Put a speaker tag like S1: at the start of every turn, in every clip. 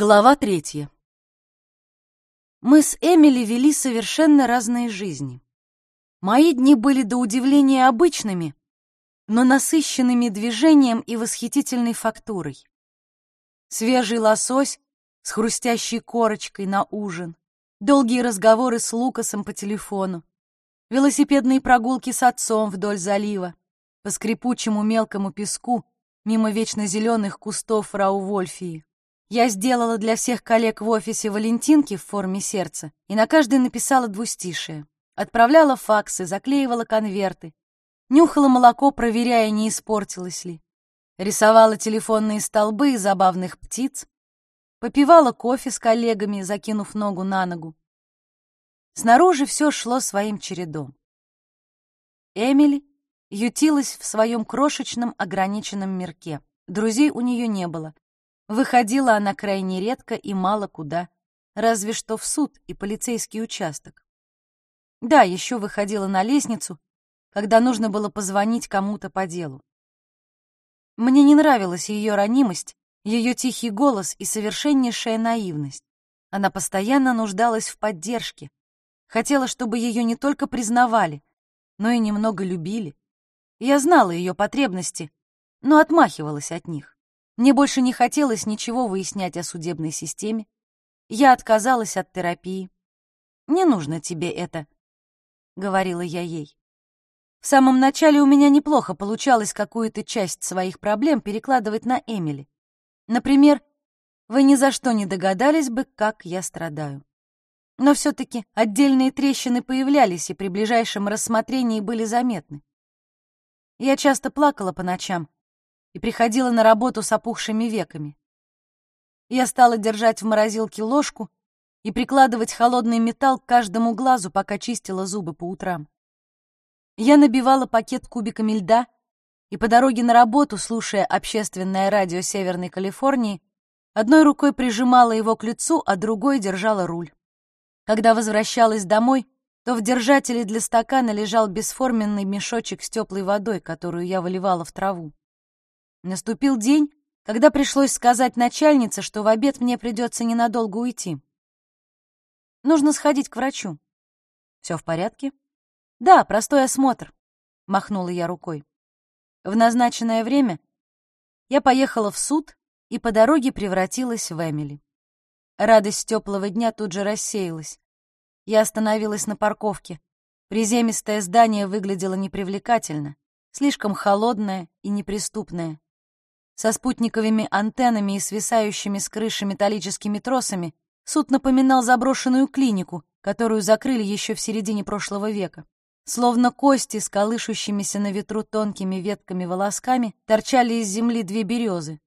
S1: Глава третья. Мы с Эмили вели совершенно разные жизни. Мои дни были до удивления обычными, но насыщенными движением и восхитительной фактурой. Свежий лосось с хрустящей корочкой на ужин, долгие разговоры с Лукасом по телефону, велосипедные прогулки с отцом вдоль залива, по скрипучему мелкому песку мимо вечно зеленых кустов фрау Вольфии. Я сделала для всех коллег в офисе валентинки в форме сердца и на каждой написала двустишие. Отправляла факсы, заклеивала конверты, нюхала молоко, проверяя, не испортилось ли. Рисовала телефонные столбы из забавных птиц, попивала кофе с коллегами, закинув ногу на ногу. Снаружи все шло своим чередом. Эмили ютилась в своем крошечном ограниченном мирке. Друзей у нее не было. Выходила она крайне редко и мало куда, разве что в суд и полицейский участок. Да, еще выходила на лестницу, когда нужно было позвонить кому-то по делу. Мне не нравилась ее ранимость, ее тихий голос и совершеннейшая наивность. Она постоянно нуждалась в поддержке, хотела, чтобы ее не только признавали, но и немного любили. Я знала ее потребности, но отмахивалась от них. Мне больше не хотелось ничего выяснять о судебной системе. Я отказалась от терапии. «Не нужно тебе это», — говорила я ей. В самом начале у меня неплохо получалось какую-то часть своих проблем перекладывать на Эмили. Например, вы ни за что не догадались бы, как я страдаю. Но все-таки отдельные трещины появлялись и при ближайшем рассмотрении были заметны. Я часто плакала по ночам, и приходила на работу с опухшими веками. Я стала держать в морозилке ложку и прикладывать холодный металл к каждому глазу, пока чистила зубы по утрам. Я набивала пакет кубиками льда и по дороге на работу, слушая общественное радио Северной Калифорнии, одной рукой прижимала его к лицу, а другой держала руль. Когда возвращалась домой, то в держателе для стакана лежал бесформенный мешочек с теплой водой, которую я выливала в траву. Наступил день, когда пришлось сказать начальнице, что в обед мне придется ненадолго уйти. Нужно сходить к врачу. Все в порядке? Да, простой осмотр, махнула я рукой. В назначенное время я поехала в суд и по дороге превратилась в Эмили. Радость теплого дня тут же рассеялась. Я остановилась на парковке. Приземистое здание выглядело непривлекательно, слишком холодное и неприступное со спутниковыми антеннами и свисающими с крыши металлическими тросами, суд напоминал заброшенную клинику, которую закрыли еще в середине прошлого века. Словно кости с колышущимися на ветру тонкими ветками-волосками торчали из земли две березы.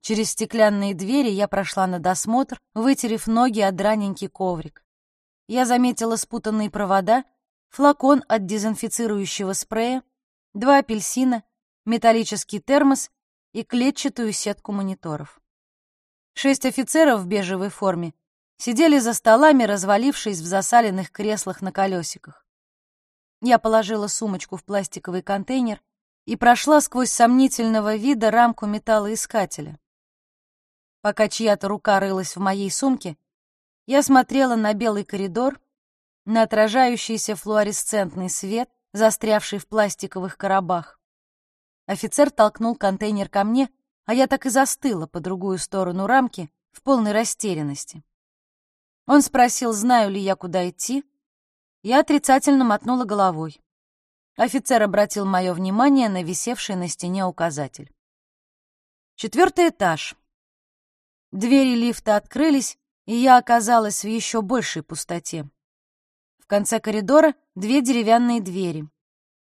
S1: Через стеклянные двери я прошла на досмотр, вытерев ноги о драненький коврик. Я заметила спутанные провода, флакон от дезинфицирующего спрея, два апельсина, металлический термос и клетчатую сетку мониторов. Шесть офицеров в бежевой форме сидели за столами, развалившись в засаленных креслах на колесиках. Я положила сумочку в пластиковый контейнер и прошла сквозь сомнительного вида рамку металлоискателя. Пока чья-то рука рылась в моей сумке, я смотрела на белый коридор, на отражающийся флуоресцентный свет, застрявший в пластиковых коробах. Офицер толкнул контейнер ко мне, а я так и застыла по другую сторону рамки в полной растерянности. Он спросил, знаю ли я, куда идти. Я отрицательно мотнула головой. Офицер обратил мое внимание на висевший на стене указатель. Четвертый этаж. Двери лифта открылись, и я оказалась в еще большей пустоте. В конце коридора две деревянные двери.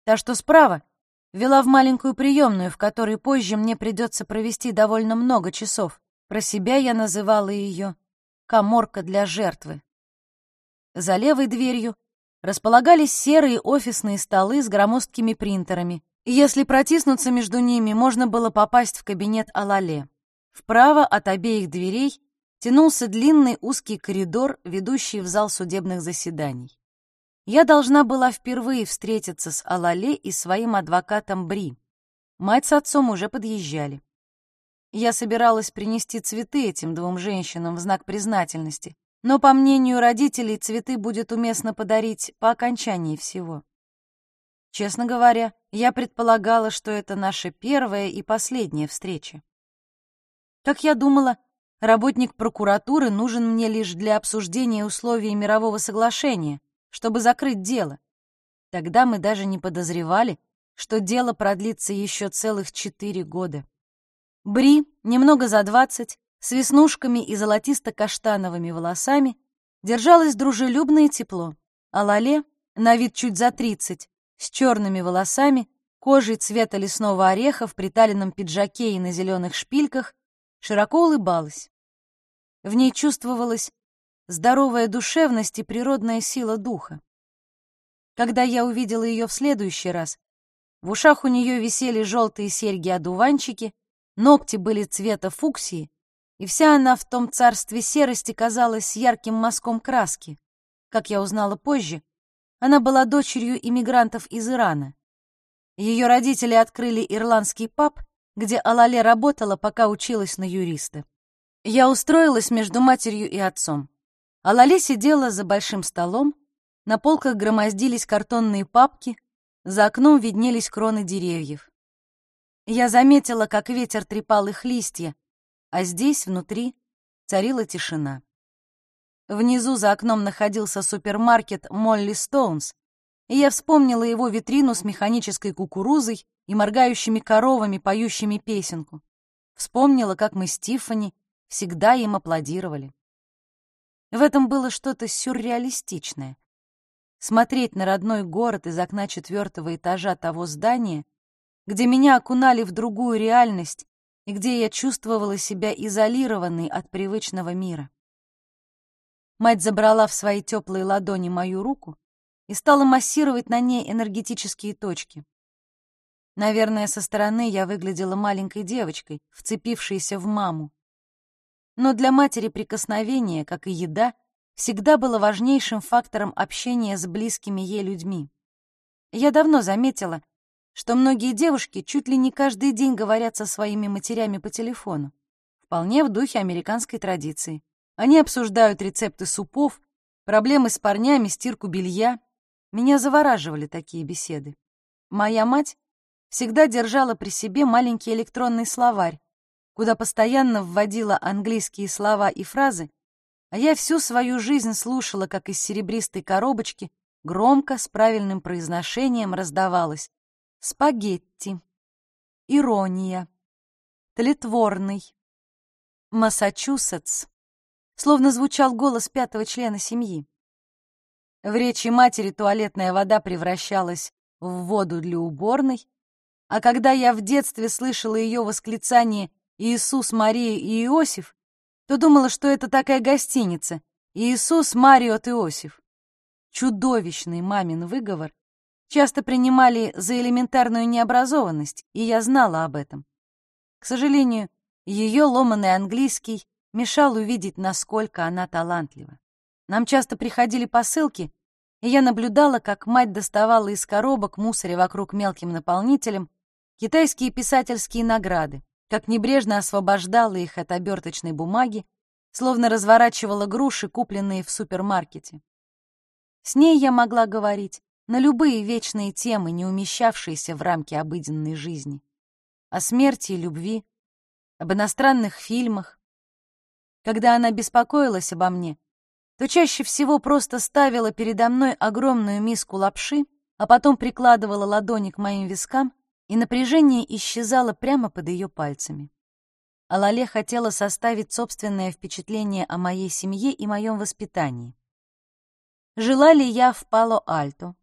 S1: Та, что справа, Вела в маленькую приемную, в которой позже мне придется провести довольно много часов. Про себя я называла ее «коморка для жертвы». За левой дверью располагались серые офисные столы с громоздкими принтерами, и если протиснуться между ними, можно было попасть в кабинет Алале. Вправо от обеих дверей тянулся длинный узкий коридор, ведущий в зал судебных заседаний. Я должна была впервые встретиться с Алале и своим адвокатом Бри. Мать с отцом уже подъезжали. Я собиралась принести цветы этим двум женщинам в знак признательности, но, по мнению родителей, цветы будет уместно подарить по окончании всего. Честно говоря, я предполагала, что это наша первая и последняя встреча. Как я думала, работник прокуратуры нужен мне лишь для обсуждения условий мирового соглашения, чтобы закрыть дело. Тогда мы даже не подозревали, что дело продлится еще целых четыре года. Бри, немного за двадцать, с веснушками и золотисто-каштановыми волосами, держалась дружелюбно и тепло, а Лале, на вид чуть за тридцать, с черными волосами, кожей цвета лесного ореха в приталенном пиджаке и на зеленых шпильках, широко улыбалась. В ней чувствовалась здоровая душевность и природная сила духа. Когда я увидела ее в следующий раз, в ушах у нее висели желтые серьги-одуванчики, ногти были цвета фуксии, и вся она в том царстве серости казалась ярким мазком краски. Как я узнала позже, она была дочерью иммигрантов из Ирана. Ее родители открыли ирландский паб, где Алале работала, пока училась на юриста. Я устроилась между матерью и отцом. Алале сидела за большим столом, на полках громоздились картонные папки, за окном виднелись кроны деревьев. Я заметила, как ветер трепал их листья, а здесь, внутри, царила тишина. Внизу за окном находился супермаркет Молли Стоунс, и я вспомнила его витрину с механической кукурузой и моргающими коровами, поющими песенку. Вспомнила, как мы с Тиффани всегда им аплодировали. В этом было что-то сюрреалистичное. Смотреть на родной город из окна четвертого этажа того здания, где меня окунали в другую реальность и где я чувствовала себя изолированной от привычного мира. Мать забрала в свои теплые ладони мою руку и стала массировать на ней энергетические точки. Наверное, со стороны я выглядела маленькой девочкой, вцепившейся в маму. Но для матери прикосновение, как и еда, всегда было важнейшим фактором общения с близкими ей людьми. Я давно заметила, что многие девушки чуть ли не каждый день говорят со своими матерями по телефону, вполне в духе американской традиции. Они обсуждают рецепты супов, проблемы с парнями, стирку белья. Меня завораживали такие беседы. Моя мать всегда держала при себе маленький электронный словарь, куда постоянно вводила английские слова и фразы, а я всю свою жизнь слушала, как из серебристой коробочки громко, с правильным произношением раздавалось «Спагетти», «Ирония», «Тлетворный», «Массачусетс», словно звучал голос пятого члена семьи. В речи матери туалетная вода превращалась в воду для уборной, а когда я в детстве слышала ее восклицание «Иисус, Мария и Иосиф», то думала, что это такая гостиница «Иисус, Мариот, Иосиф». Чудовищный мамин выговор часто принимали за элементарную необразованность, и я знала об этом. К сожалению, ее ломаный английский мешал увидеть, насколько она талантлива. Нам часто приходили посылки, и я наблюдала, как мать доставала из коробок мусоря вокруг мелким наполнителем китайские писательские награды, как небрежно освобождала их от оберточной бумаги, словно разворачивала груши, купленные в супермаркете. С ней я могла говорить на любые вечные темы, не умещавшиеся в рамки обыденной жизни. О смерти и любви, об иностранных фильмах. Когда она беспокоилась обо мне, то чаще всего просто ставила передо мной огромную миску лапши, а потом прикладывала ладони к моим вискам и напряжение исчезало прямо под ее пальцами. Алале хотела составить собственное впечатление о моей семье и моем воспитании. Жила ли я в Пало-Альто?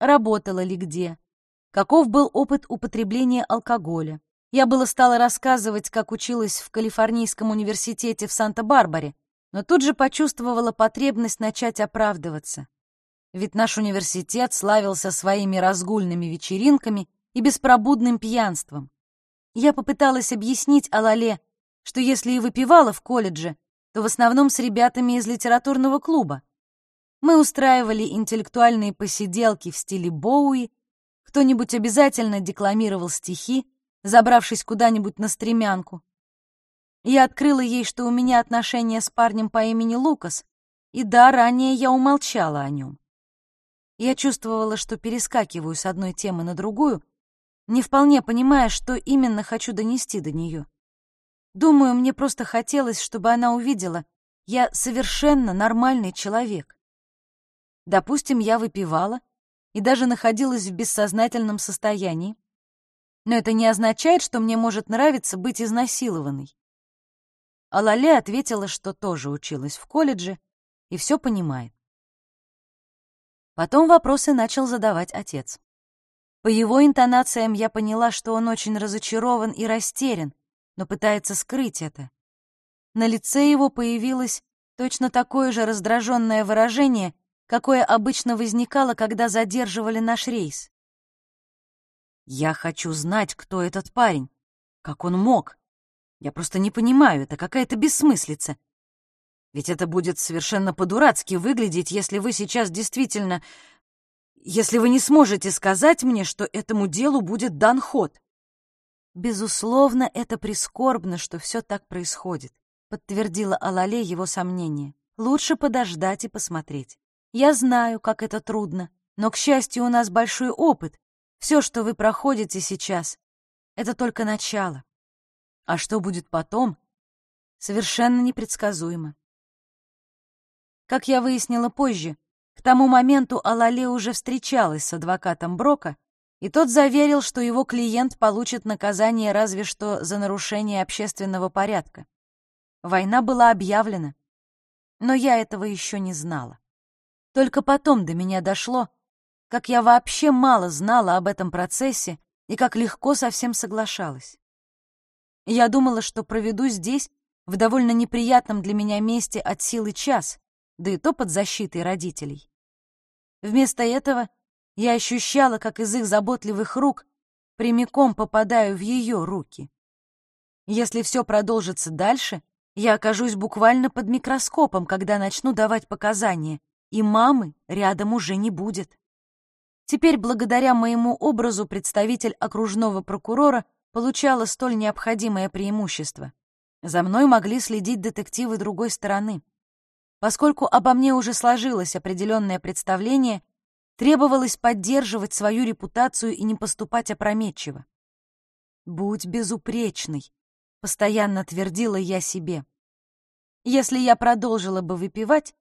S1: Работала ли где? Каков был опыт употребления алкоголя? Я было стала рассказывать, как училась в Калифорнийском университете в Санта-Барбаре, но тут же почувствовала потребность начать оправдываться. Ведь наш университет славился своими разгульными вечеринками и беспробудным пьянством. Я попыталась объяснить Алале, что если и выпивала в колледже, то в основном с ребятами из литературного клуба. Мы устраивали интеллектуальные посиделки в стиле Боуи, кто-нибудь обязательно декламировал стихи, забравшись куда-нибудь на стремянку. Я открыла ей, что у меня отношения с парнем по имени Лукас, и да, ранее я умолчала о нем. Я чувствовала, что перескакиваю с одной темы на другую, не вполне понимая, что именно хочу донести до нее. Думаю, мне просто хотелось, чтобы она увидела, я совершенно нормальный человек. Допустим, я выпивала и даже находилась в бессознательном состоянии, но это не означает, что мне может нравиться быть изнасилованной. А Лале ответила, что тоже училась в колледже и все понимает. Потом вопросы начал задавать отец. По его интонациям я поняла, что он очень разочарован и растерян, но пытается скрыть это. На лице его появилось точно такое же раздраженное выражение, какое обычно возникало, когда задерживали наш рейс. «Я хочу знать, кто этот парень. Как он мог? Я просто не понимаю, это какая-то бессмыслица. Ведь это будет совершенно по-дурацки выглядеть, если вы сейчас действительно... Если вы не сможете сказать мне, что этому делу будет дан ход. Безусловно, это прискорбно, что все так происходит, подтвердила Алале его сомнение. Лучше подождать и посмотреть. Я знаю, как это трудно, но, к счастью, у нас большой опыт. Все, что вы проходите сейчас, это только начало. А что будет потом, совершенно непредсказуемо. Как я выяснила позже, к тому моменту Алале уже встречалась с адвокатом Брока, и тот заверил, что его клиент получит наказание разве что за нарушение общественного порядка. Война была объявлена, но я этого еще не знала. Только потом до меня дошло, как я вообще мало знала об этом процессе и как легко со всем соглашалась. Я думала, что проведу здесь, в довольно неприятном для меня месте от силы час, да и то под защитой родителей. Вместо этого я ощущала, как из их заботливых рук прямиком попадаю в ее руки. Если все продолжится дальше, я окажусь буквально под микроскопом, когда начну давать показания, и мамы рядом уже не будет. Теперь, благодаря моему образу, представитель окружного прокурора получала столь необходимое преимущество. За мной могли следить детективы другой стороны. Поскольку обо мне уже сложилось определенное представление, требовалось поддерживать свою репутацию и не поступать опрометчиво. «Будь безупречной», — постоянно твердила я себе. Если я продолжила бы выпивать,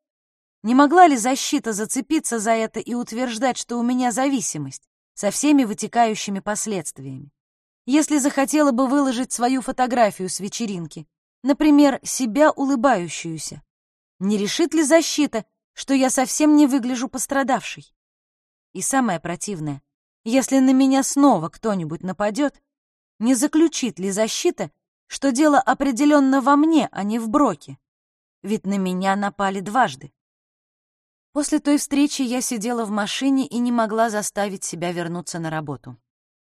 S1: не могла ли защита зацепиться за это и утверждать, что у меня зависимость, со всеми вытекающими последствиями? Если захотела бы выложить свою фотографию с вечеринки, например, себя улыбающуюся, не решит ли защита, что я совсем не выгляжу пострадавшей? И самое противное, если на меня снова кто-нибудь нападет, не заключит ли защита, что дело определенно во мне, а не в Броке? Ведь на меня напали дважды. После той встречи я сидела в машине и не могла заставить себя вернуться на работу.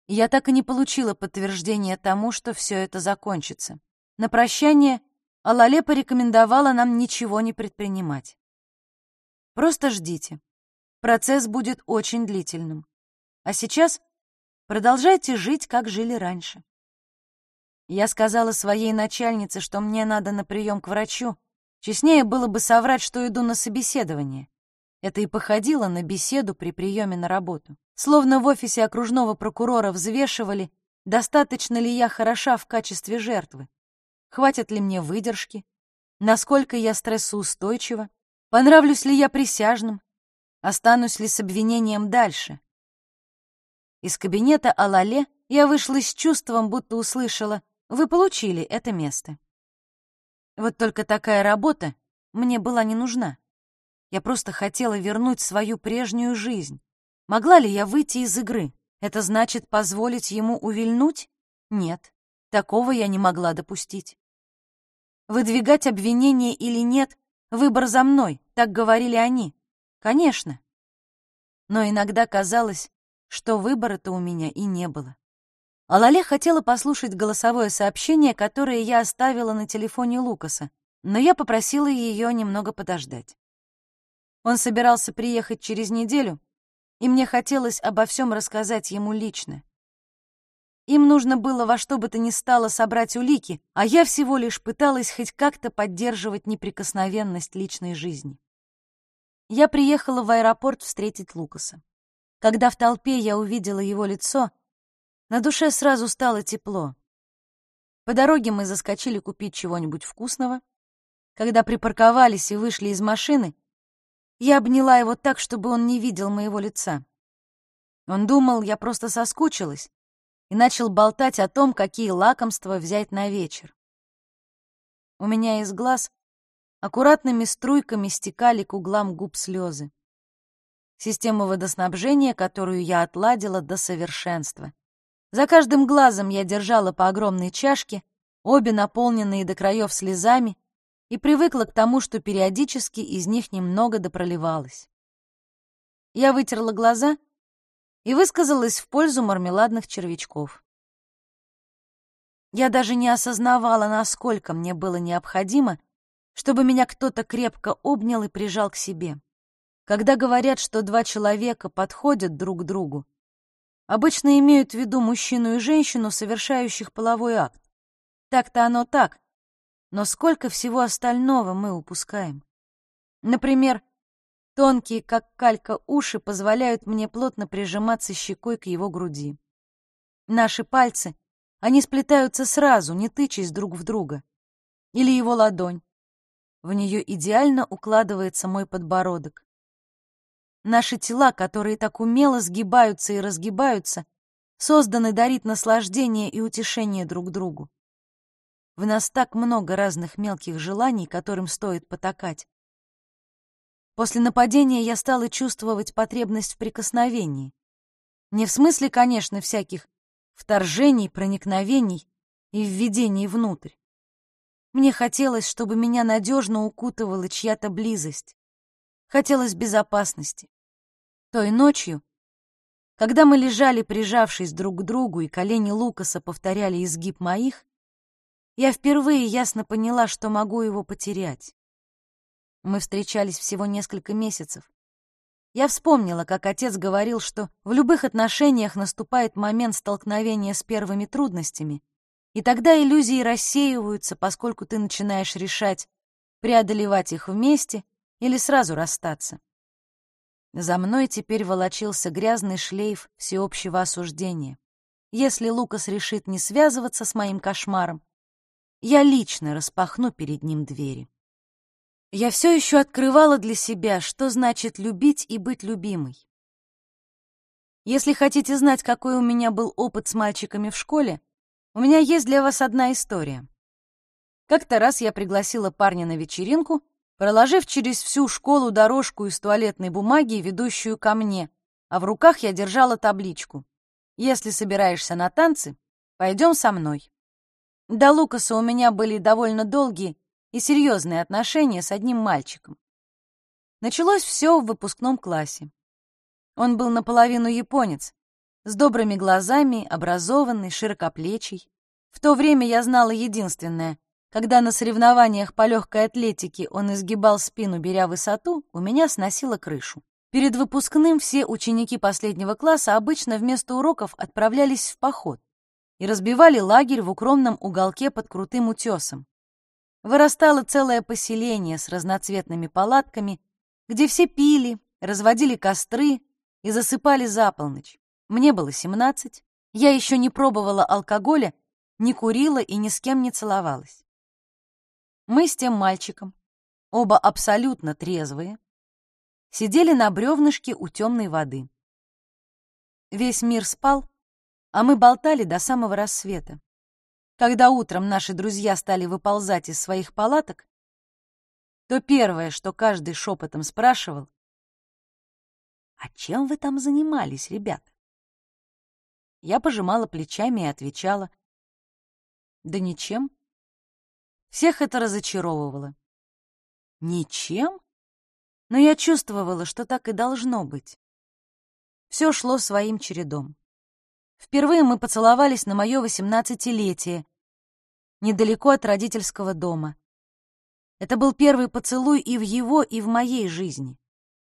S1: Я так и не получила подтверждения тому, что все это закончится. На прощание Алале порекомендовала нам ничего не предпринимать. Просто ждите. Процесс будет очень длительным. А сейчас продолжайте жить, как жили раньше. Я сказала своей начальнице, что мне надо на прием к врачу. Честнее было бы соврать, что иду на собеседование. Это и походило на беседу при приеме на работу. Словно в офисе окружного прокурора взвешивали, достаточно ли я хороша в качестве жертвы. Хватит ли мне выдержки? Насколько я стрессоустойчива? Понравлюсь ли я присяжным? Останусь ли с обвинением дальше? Из кабинета Алале я вышла с чувством, будто услышала «Вы получили это место». Вот только такая работа мне была не нужна. Я просто хотела вернуть свою прежнюю жизнь. Могла ли я выйти из игры? Это значит позволить ему увильнуть? Нет, такого я не могла допустить. Выдвигать обвинение или нет, выбор за мной, так говорили они. Конечно. Но иногда казалось, что выбора-то у меня и не было. Алале хотела послушать голосовое сообщение, которое я оставила на телефоне Лукаса, но я попросила ее немного подождать. Он собирался приехать через неделю, и мне хотелось обо всем рассказать ему лично. Им нужно было во что бы то ни стало собрать улики, а я всего лишь пыталась хоть как-то поддерживать неприкосновенность личной жизни. Я приехала в аэропорт встретить Лукаса. Когда в толпе я увидела его лицо, на душе сразу стало тепло. По дороге мы заскочили купить чего-нибудь вкусного. Когда припарковались и вышли из машины, я обняла его так, чтобы он не видел моего лица. Он думал, я просто соскучилась, и начал болтать о том, какие лакомства взять на вечер. У меня из глаз аккуратными струйками стекали к углам губ слезы. Система водоснабжения, которую я отладила до совершенства. За каждым глазом я держала по огромной чашке, обе наполненные до краев слезами, и привыкла к тому, что периодически из них немного допроливалось. Я вытерла глаза — и высказалась в пользу мармеладных червячков. Я даже не осознавала, насколько мне было необходимо, чтобы меня кто-то крепко обнял и прижал к себе. Когда говорят, что два человека подходят друг к другу, обычно имеют в виду мужчину и женщину, совершающих половой акт. Так-то оно так, но сколько всего остального мы упускаем. Например, Тонкие, как калька, уши позволяют мне плотно прижиматься щекой к его груди. Наши пальцы, они сплетаются сразу, не тычась друг в друга. Или его ладонь. В нее идеально укладывается мой подбородок. Наши тела, которые так умело сгибаются и разгибаются, созданы дарить наслаждение и утешение друг другу. В нас так много разных мелких желаний, которым стоит потакать. После нападения я стала чувствовать потребность в прикосновении. Не в смысле, конечно, всяких вторжений, проникновений и введений внутрь. Мне хотелось, чтобы меня надежно укутывала чья-то близость. Хотелось безопасности. Той ночью, когда мы лежали, прижавшись друг к другу, и колени Лукаса повторяли изгиб моих, я впервые ясно поняла, что могу его потерять. Мы встречались всего несколько месяцев. Я вспомнила, как отец говорил, что в любых отношениях наступает момент столкновения с первыми трудностями, и тогда иллюзии рассеиваются, поскольку ты начинаешь решать, преодолевать их вместе или сразу расстаться. За мной теперь волочился грязный шлейф всеобщего осуждения. Если Лукас решит не связываться с моим кошмаром, я лично распахну перед ним двери. Я все еще открывала для себя, что значит любить и быть любимой. Если хотите знать, какой у меня был опыт с мальчиками в школе, у меня есть для вас одна история. Как-то раз я пригласила парня на вечеринку, проложив через всю школу дорожку из туалетной бумаги, ведущую ко мне, а в руках я держала табличку. «Если собираешься на танцы, пойдем со мной». До Лукаса у меня были довольно долгие и серьезные отношения с одним мальчиком. Началось все в выпускном классе. Он был наполовину японец, с добрыми глазами, образованный, широкоплечий. В то время я знала единственное. Когда на соревнованиях по легкой атлетике он изгибал спину, беря высоту, у меня сносило крышу. Перед выпускным все ученики последнего класса обычно вместо уроков отправлялись в поход и разбивали лагерь в укромном уголке под крутым утесом. Вырастало целое поселение с разноцветными палатками, где все пили, разводили костры и засыпали за полночь. Мне было семнадцать, я еще не пробовала алкоголя, не курила и ни с кем не целовалась. Мы с тем мальчиком, оба абсолютно трезвые, сидели на бревнышке у темной воды. Весь мир спал, а мы болтали до самого рассвета. Когда утром наши друзья стали выползать из своих палаток, то первое, что каждый шепотом спрашивал, «А чем вы там занимались, ребята?» Я пожимала плечами и отвечала, «Да ничем». Всех это разочаровывало. Ничем? Но я чувствовала, что так и должно быть. Все шло своим чередом. Впервые мы поцеловались на мое восемнадцатилетие, недалеко от родительского дома. Это был первый поцелуй и в его, и в моей жизни.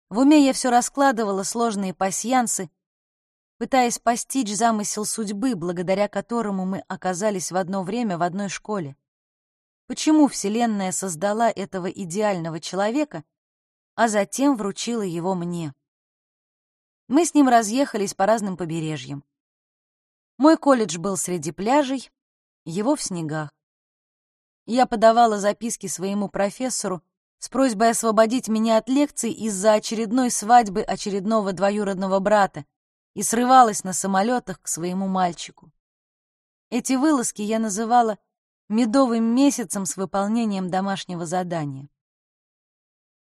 S1: В уме я все раскладывала сложные пасьянсы, пытаясь постичь замысел судьбы, благодаря которому мы оказались в одно время в одной школе. Почему Вселенная создала этого идеального человека, а затем вручила его мне? Мы с ним разъехались по разным побережьям. Мой колледж был среди пляжей, его в снегах. Я подавала записки своему профессору с просьбой освободить меня от лекций из-за очередной свадьбы очередного двоюродного брата и срывалась на самолетах к своему мальчику. Эти вылазки я называла медовым месяцем с выполнением домашнего задания.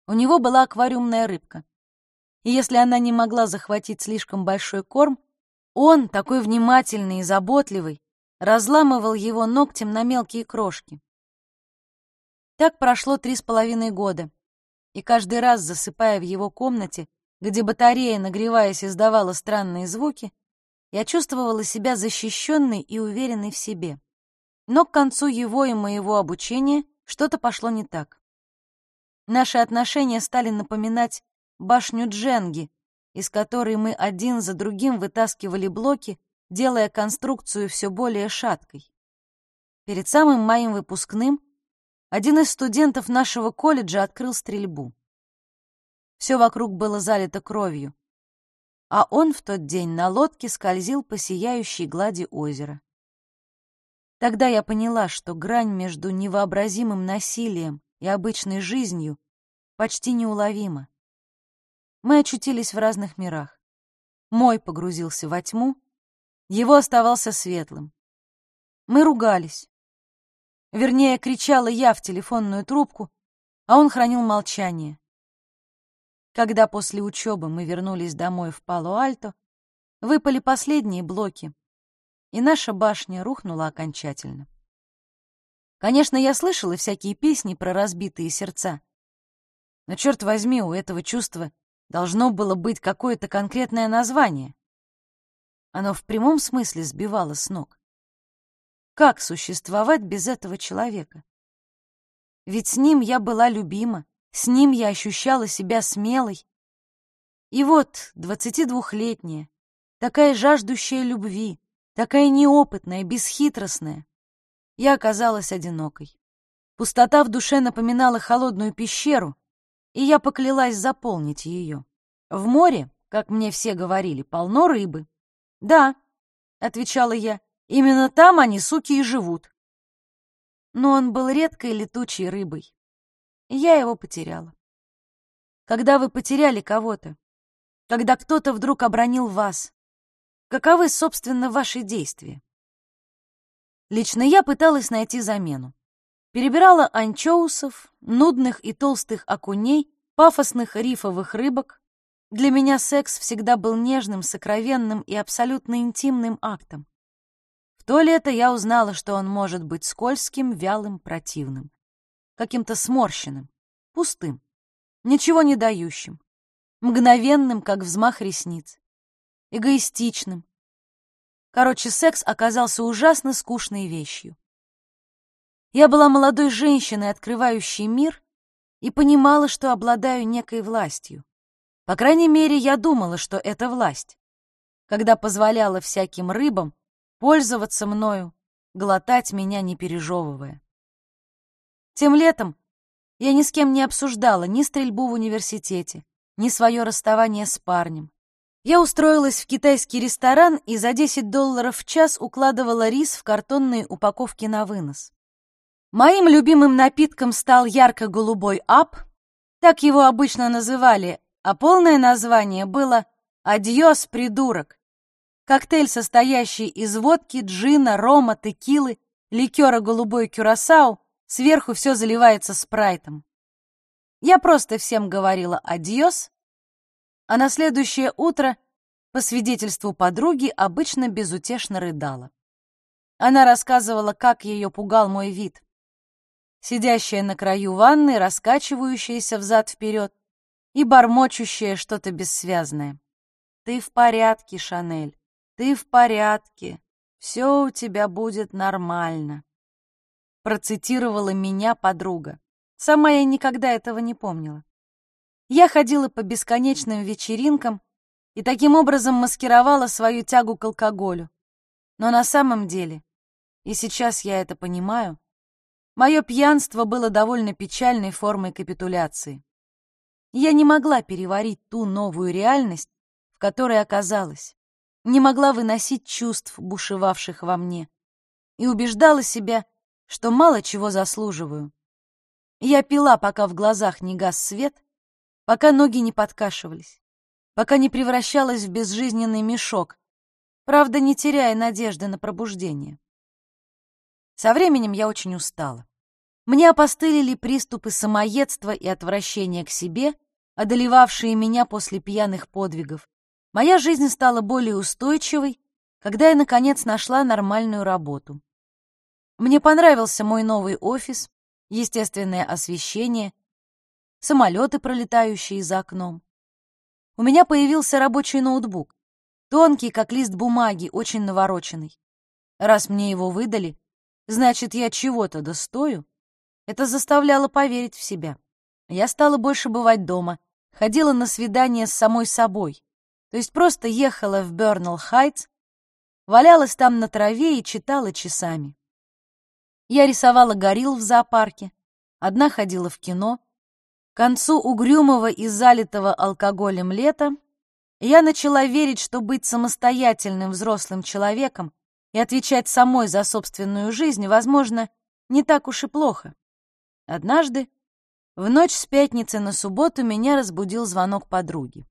S1: У него была аквариумная рыбка, и если она не могла захватить слишком большой корм, он, такой внимательный и заботливый, разламывал его ногтем на мелкие крошки. Так прошло три с половиной года, и каждый раз, засыпая в его комнате, где батарея, нагреваясь, издавала странные звуки, я чувствовала себя защищенной и уверенной в себе. Но к концу его и моего обучения что-то пошло не так. Наши отношения стали напоминать башню Дженги, из которой мы один за другим вытаскивали блоки, делая конструкцию все более шаткой. Перед самым моим выпускным один из студентов нашего колледжа открыл стрельбу. Все вокруг было залито кровью, а он в тот день на лодке скользил по сияющей глади озера. Тогда я поняла, что грань между невообразимым насилием и обычной жизнью почти неуловима. Мы очутились в разных мирах. Мой погрузился во тьму, его оставался светлым. Мы ругались. Вернее, кричала я в телефонную трубку, а он хранил молчание. Когда после учебы мы вернулись домой в Пало-Альто, выпали последние блоки, и наша башня рухнула окончательно. Конечно, я слышала всякие песни про разбитые сердца, но, черт возьми, у этого чувства должно было быть какое-то конкретное название. Оно в прямом смысле сбивало с ног. Как существовать без этого человека? Ведь с ним я была любима, с ним я ощущала себя смелой. И вот, двадцатидвухлетняя, такая жаждущая любви, такая неопытная, бесхитростная, я оказалась одинокой. Пустота в душе напоминала холодную пещеру, и я поклялась заполнить ее. В море, как мне все говорили, полно рыбы. «Да», — отвечала я, Именно там они, суки, и живут. Но он был редкой летучей рыбой. Я его потеряла. Когда вы потеряли кого-то, когда кто-то вдруг обронил вас, каковы, собственно, ваши действия? Лично я пыталась найти замену. Перебирала анчоусов, нудных и толстых окуней, пафосных рифовых рыбок. Для меня секс всегда был нежным, сокровенным и абсолютно интимным актом то лето я узнала, что он может быть скользким, вялым, противным, каким-то сморщенным, пустым, ничего не дающим, мгновенным, как взмах ресниц, эгоистичным. Короче, секс оказался ужасно скучной вещью. Я была молодой женщиной, открывающей мир, и понимала, что обладаю некой властью. По крайней мере, я думала, что это власть, когда позволяла всяким рыбам пользоваться мною, глотать меня не пережевывая. Тем летом я ни с кем не обсуждала ни стрельбу в университете, ни свое расставание с парнем. Я устроилась в китайский ресторан и за 10 долларов в час укладывала рис в картонные упаковки на вынос. Моим любимым напитком стал ярко-голубой ап, так его обычно называли, а полное название было «Адьос, придурок», Коктейль, состоящий из водки, джина, рома, текилы, ликера голубой кюрасау, сверху все заливается спрайтом. Я просто всем говорила «адьос», а на следующее утро, по свидетельству подруги, обычно безутешно рыдала. Она рассказывала, как ее пугал мой вид. Сидящая на краю ванны, раскачивающаяся взад-вперед и бормочущая что-то бессвязное. «Ты в порядке, Шанель. Ты в порядке, все у тебя будет нормально. Процитировала меня подруга. Сама я никогда этого не помнила. Я ходила по бесконечным вечеринкам и таким образом маскировала свою тягу к алкоголю. Но на самом деле, и сейчас я это понимаю, мое пьянство было довольно печальной формой капитуляции. Я не могла переварить ту новую реальность, в которой оказалась, не могла выносить чувств, бушевавших во мне, и убеждала себя, что мало чего заслуживаю. Я пила, пока в глазах не гас свет, пока ноги не подкашивались, пока не превращалась в безжизненный мешок, правда, не теряя надежды на пробуждение. Со временем я очень устала. Мне опостылили приступы самоедства и отвращения к себе, одолевавшие меня после пьяных подвигов. Моя жизнь стала более устойчивой, когда я, наконец, нашла нормальную работу. Мне понравился мой новый офис, естественное освещение, самолеты, пролетающие за окном. У меня появился рабочий ноутбук, тонкий, как лист бумаги, очень навороченный. Раз мне его выдали, значит, я чего-то достою. Это заставляло поверить в себя. Я стала больше бывать дома, ходила на свидания с самой собой, то есть просто ехала в Бёрнелл-Хайтс, валялась там на траве и читала часами. Я рисовала горилл в зоопарке, одна ходила в кино. К концу угрюмого и залитого алкоголем лета я начала верить, что быть самостоятельным взрослым человеком и отвечать самой за собственную жизнь, возможно, не так уж и плохо. Однажды, в ночь с пятницы на субботу, меня разбудил звонок подруги.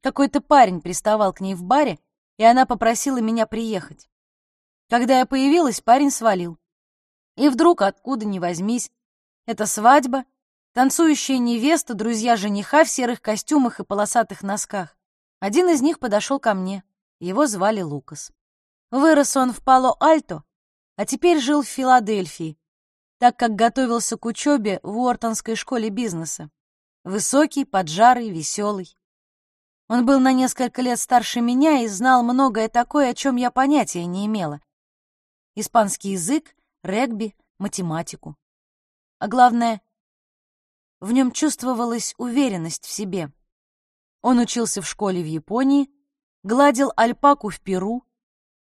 S1: Какой-то парень приставал к ней в баре, и она попросила меня приехать. Когда я появилась, парень свалил. И вдруг, откуда ни возьмись, это свадьба, танцующая невеста, друзья жениха в серых костюмах и полосатых носках. Один из них подошел ко мне. Его звали Лукас. Вырос он в Пало-Альто, а теперь жил в Филадельфии, так как готовился к учебе в Уортонской школе бизнеса. Высокий, поджарый, веселый. Он был на несколько лет старше меня и знал многое такое, о чем я понятия не имела. Испанский язык, регби, математику. А главное, в нем чувствовалась уверенность в себе. Он учился в школе в Японии, гладил альпаку в Перу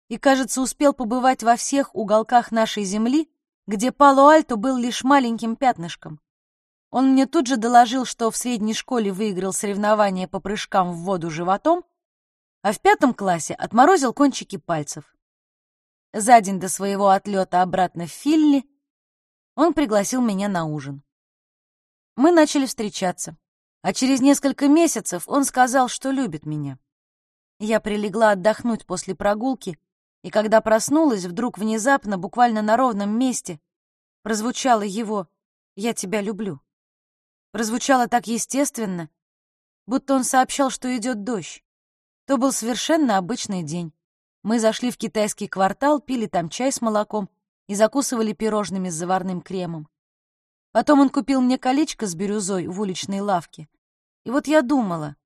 S1: и, кажется, успел побывать во всех уголках нашей земли, где Пало-Альто был лишь маленьким пятнышком. Он мне тут же доложил, что в средней школе выиграл соревнования по прыжкам в воду животом, а в пятом классе отморозил кончики пальцев. За день до своего отлета обратно в Филли он пригласил меня на ужин. Мы начали встречаться, а через несколько месяцев он сказал, что любит меня. Я прилегла отдохнуть после прогулки, и когда проснулась, вдруг внезапно, буквально на ровном месте, прозвучало его «Я тебя люблю». Прозвучало так естественно, будто он сообщал, что идет дождь. То был совершенно обычный день. Мы зашли в китайский квартал, пили там чай с молоком и закусывали пирожными с заварным кремом. Потом он купил мне колечко с бирюзой в уличной лавке. И вот я думала,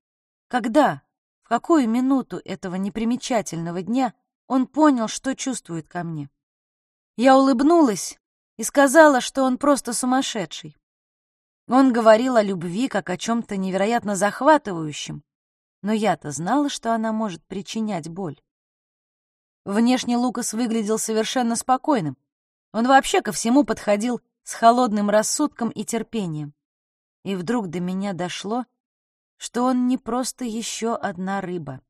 S1: когда, в какую минуту этого непримечательного дня он понял, что чувствует ко мне. Я улыбнулась и сказала, что он просто сумасшедший. Он говорил о любви как о чем-то невероятно захватывающем, но я-то знала, что она может причинять боль. Внешне Лукас выглядел совершенно спокойным. Он вообще ко всему подходил с холодным рассудком и терпением. И вдруг до меня дошло, что он не просто еще одна рыба.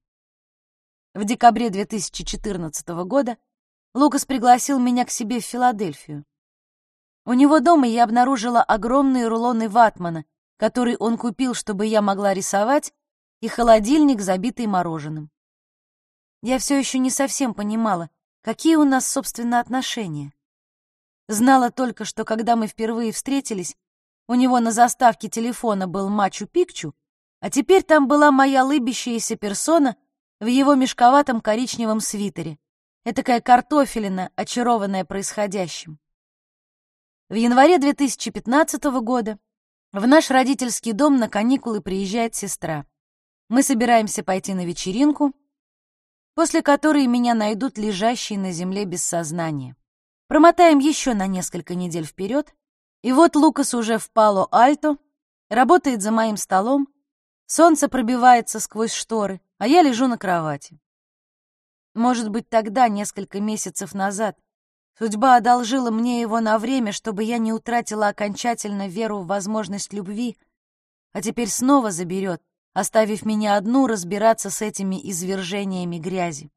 S1: В декабре 2014 года Лукас пригласил меня к себе в Филадельфию. У него дома я обнаружила огромные рулоны ватмана, который он купил, чтобы я могла рисовать, и холодильник, забитый мороженым. Я все еще не совсем понимала, какие у нас, собственно, отношения. Знала только, что когда мы впервые встретились, у него на заставке телефона был Мачу-Пикчу, а теперь там была моя лыбящаяся персона в его мешковатом коричневом свитере, этакая картофелина, очарованная происходящим. В январе 2015 года в наш родительский дом на каникулы приезжает сестра. Мы собираемся пойти на вечеринку, после которой меня найдут лежащей на земле без сознания. Промотаем еще на несколько недель вперед, и вот Лукас уже в Пало-Альто, работает за моим столом, солнце пробивается сквозь шторы, а я лежу на кровати. Может быть, тогда, несколько месяцев назад, судьба одолжила мне его на время, чтобы я не утратила окончательно веру в возможность любви, а теперь снова заберет, оставив меня одну разбираться с этими извержениями грязи.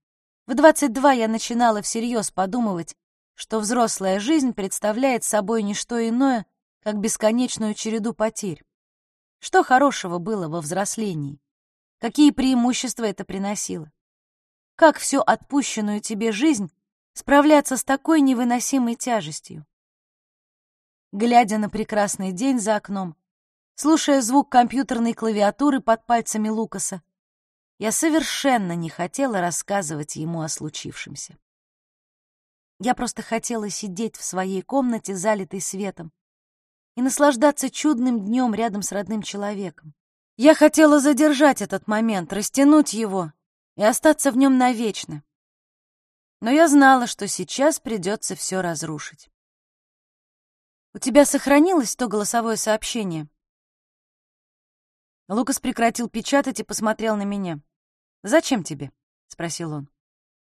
S1: В 22 я начинала всерьез подумывать, что взрослая жизнь представляет собой не что иное, как бесконечную череду потерь. Что хорошего было во взрослении? Какие преимущества это приносило? Как всю отпущенную тебе жизнь справляться с такой невыносимой тяжестью? Глядя на прекрасный день за окном, слушая звук компьютерной клавиатуры под пальцами Лукаса, я совершенно не хотела рассказывать ему о случившемся. Я просто хотела сидеть в своей комнате, залитой светом, и наслаждаться чудным днем рядом с родным человеком. Я хотела задержать этот момент, растянуть его и остаться в нем навечно. Но я знала, что сейчас придется все разрушить. «У тебя сохранилось то голосовое сообщение?» Лукас прекратил печатать и посмотрел на меня. «Зачем тебе?» — спросил он.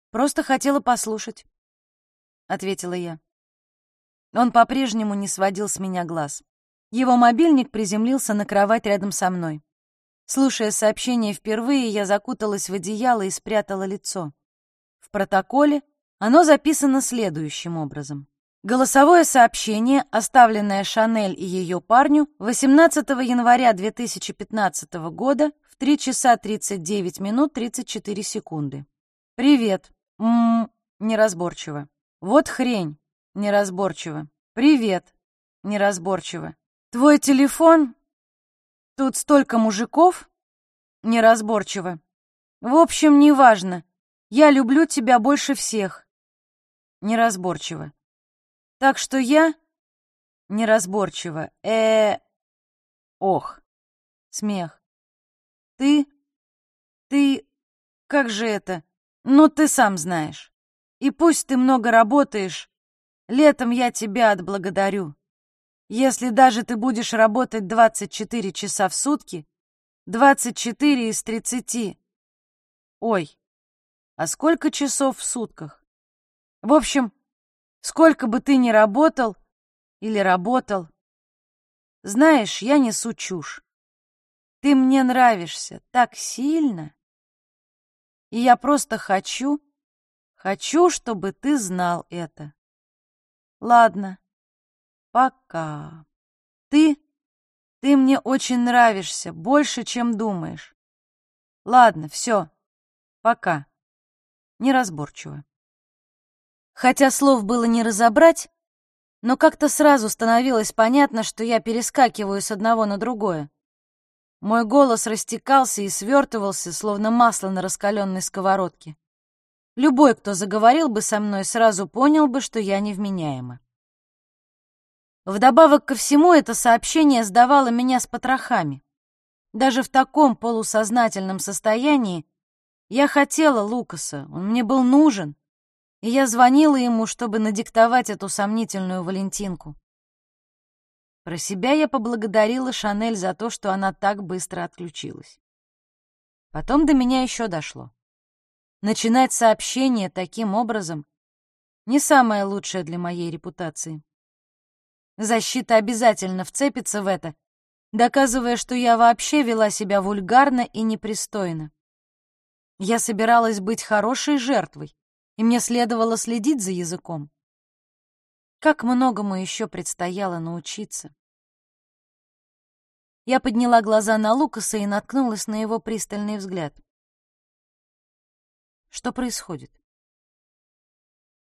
S1: «Просто хотела послушать», — ответила я. Он по-прежнему не сводил с меня глаз. Его мобильник приземлился на кровать рядом со мной. Слушая сообщение впервые, я закуталась в одеяло и спрятала лицо. В протоколе оно записано следующим образом. Голосовое сообщение, оставленное Шанель и ее парню 18 января 2015 года в 3 часа 39 минут 34 секунды. «Привет. Ммм, неразборчиво. Вот хрень. Неразборчиво. Привет. Неразборчиво. Твой телефон Тут столько мужиков. Неразборчиво. В общем, неважно. Я люблю тебя больше всех. Неразборчиво. Так что я... Неразборчиво. э Ох. Смех. Ты... Ты... Как же это? Ну, ты сам знаешь. И пусть ты много работаешь, летом я тебя отблагодарю. Если даже ты будешь работать 24 часа в сутки, 24 из 30. Ой, а сколько часов в сутках? В общем, сколько бы ты ни работал или работал, знаешь, я несу чушь. Ты мне нравишься так сильно, и я просто хочу, хочу, чтобы ты знал это. Ладно. Пока. Ты... Ты мне очень нравишься, больше, чем думаешь. Ладно, все. Пока. Неразборчиво. Хотя слов было не разобрать, но как-то сразу становилось понятно, что я перескакиваю с одного на другое. Мой голос растекался и свертывался, словно масло на раскаленной сковородке. Любой, кто заговорил бы со мной, сразу понял бы, что я невменяема. Вдобавок ко всему, это сообщение сдавало меня с потрохами. Даже в таком полусознательном состоянии я хотела Лукаса, он мне был нужен, и я звонила ему, чтобы надиктовать эту сомнительную Валентинку. Про себя я поблагодарила Шанель за то, что она так быстро отключилась. Потом до меня еще дошло. Начинать сообщение таким образом — не самое лучшее для моей репутации. Защита обязательно вцепится в это, доказывая, что я вообще вела себя вульгарно и непристойно. Я собиралась быть хорошей жертвой, и мне следовало следить за языком. Как многому еще предстояло научиться. Я подняла глаза на Лукаса и наткнулась на его пристальный взгляд. Что происходит?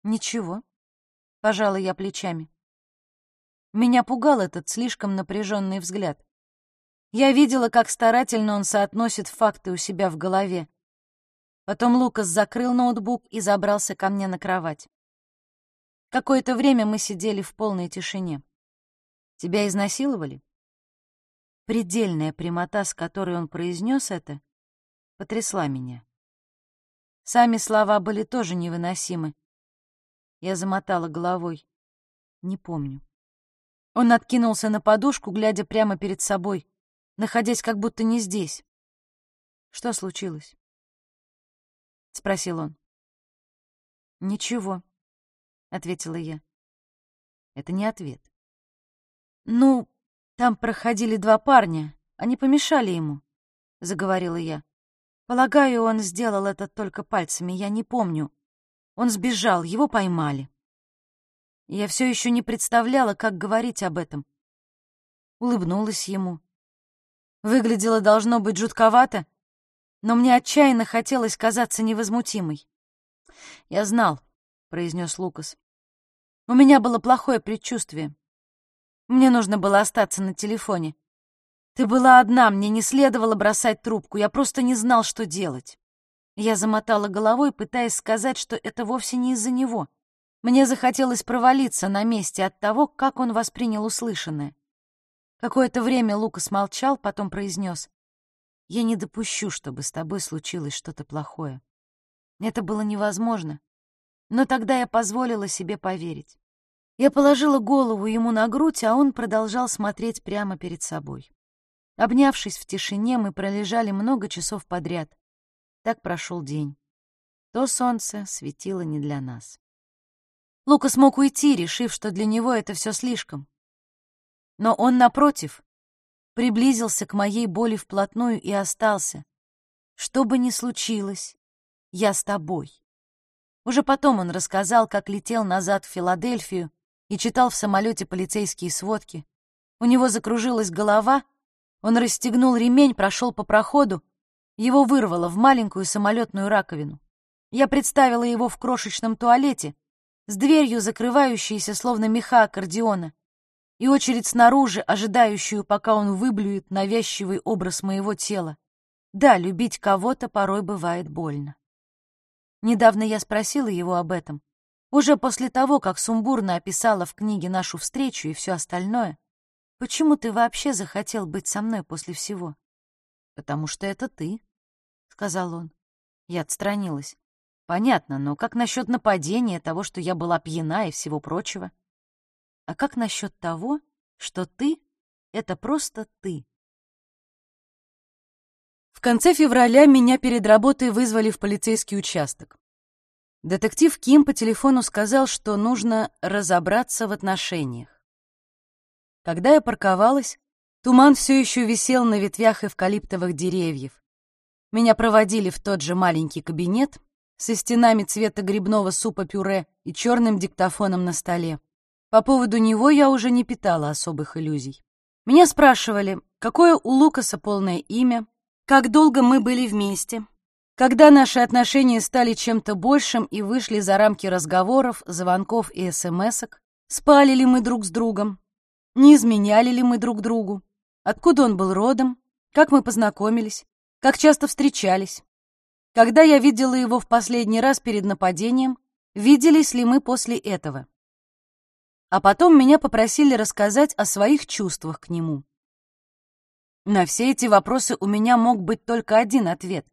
S1: Ничего. Пожала я плечами. Меня пугал этот слишком напряженный взгляд. Я видела, как старательно он соотносит факты у себя в голове. Потом Лукас закрыл ноутбук и забрался ко мне на кровать. Какое-то время мы сидели в полной тишине. «Тебя изнасиловали?» Предельная прямота, с которой он произнес это, потрясла меня. Сами слова были тоже невыносимы. Я замотала головой. Не помню. Он откинулся на подушку, глядя прямо перед собой, находясь как будто не здесь. Что случилось? — спросил он. «Ничего», — ответила я. Это не ответ. «Ну, там проходили два парня. Они помешали ему», — заговорила я. «Полагаю, он сделал это только пальцами, я не помню. Он сбежал, его поймали». Я все еще не представляла, как говорить об этом. Улыбнулась ему. Выглядело, должно быть, жутковато, но мне отчаянно хотелось казаться невозмутимой. «Я знал», — произнес Лукас. «У меня было плохое предчувствие. Мне нужно было остаться на телефоне. Ты была одна, мне не следовало бросать трубку, я просто не знал, что делать». Я замотала головой, пытаясь сказать, что это вовсе не из-за него. Мне захотелось провалиться на месте от того, как он воспринял услышанное. Какое-то время Лукас молчал, потом произнес. «Я не допущу, чтобы с тобой случилось что-то плохое. Это было невозможно, но тогда я позволила себе поверить. Я положила голову ему на грудь, а он продолжал смотреть прямо перед собой. Обнявшись в тишине, мы пролежали много часов подряд. Так прошел день. То солнце светило не для нас. Лука смог уйти, решив, что для него это все слишком. Но он, напротив, приблизился к моей боли вплотную и остался. Что бы ни случилось, я с тобой. Уже потом он рассказал, как летел назад в Филадельфию и читал в самолете полицейские сводки. У него закружилась голова, он расстегнул ремень, прошел по проходу, его вырвало в маленькую самолетную раковину. Я представила его в крошечном туалете, с дверью, закрывающейся, словно меха аккордеона, и очередь снаружи, ожидающую, пока он выблюет навязчивый образ моего тела. Да, любить кого-то порой бывает больно. Недавно я спросила его об этом, уже после того, как сумбурно описала в книге нашу встречу и все остальное. Почему ты вообще захотел быть со мной после всего? Потому что это ты, — сказал он. Я отстранилась. Понятно, но как насчет нападения, того, что я была пьяна и всего прочего? А как насчет того, что ты — это просто ты? В конце февраля меня перед работой вызвали в полицейский участок. Детектив Ким по телефону сказал, что нужно разобраться в отношениях. Когда я парковалась, туман все еще висел на ветвях эвкалиптовых деревьев. Меня проводили в тот же маленький кабинет, со стенами цвета грибного супа-пюре и черным диктофоном на столе. По поводу него я уже не питала особых иллюзий. Меня спрашивали, какое у Лукаса полное имя, как долго мы были вместе, когда наши отношения стали чем-то большим и вышли за рамки разговоров, звонков и смс-ок, спали ли мы друг с другом, не изменяли ли мы друг другу, откуда он был родом, как мы познакомились, как часто встречались. Когда я видела его в последний раз перед нападением, виделись ли мы после этого? А потом меня попросили рассказать о своих чувствах к нему. На все эти вопросы у меня мог быть только один ответ.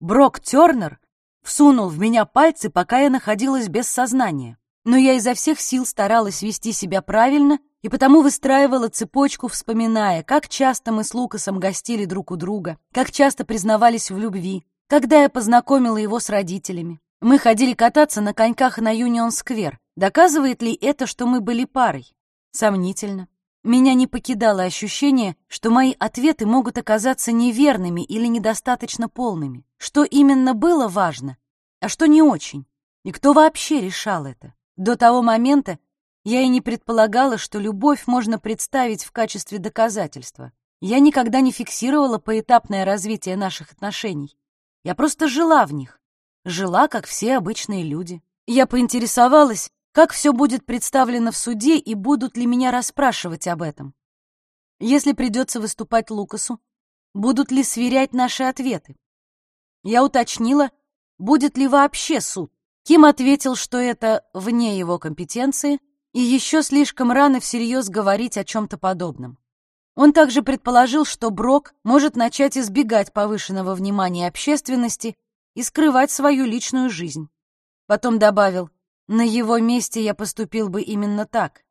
S1: Брок Тернер всунул в меня пальцы, пока я находилась без сознания. Но я изо всех сил старалась вести себя правильно и потому выстраивала цепочку, вспоминая, как часто мы с Лукасом гостили друг у друга, как часто признавались в любви, когда я познакомила его с родителями. Мы ходили кататься на коньках на Юнион-сквер. Доказывает ли это, что мы были парой? Сомнительно. Меня не покидало ощущение, что мои ответы могут оказаться неверными или недостаточно полными. Что именно было важно, а что не очень. И кто вообще решал это? До того момента я и не предполагала, что любовь можно представить в качестве доказательства. Я никогда не фиксировала поэтапное развитие наших отношений. Я просто жила в них. Жила, как все обычные люди. Я поинтересовалась, как все будет представлено в суде и будут ли меня расспрашивать об этом. Если придется выступать Лукасу, будут ли сверять наши ответы. Я уточнила, будет ли вообще суд. Ким ответил, что это вне его компетенции и еще слишком рано всерьез говорить о чем-то подобном. Он также предположил, что Брок может начать избегать повышенного внимания общественности и скрывать свою личную жизнь. Потом добавил, на его месте я поступил бы именно так.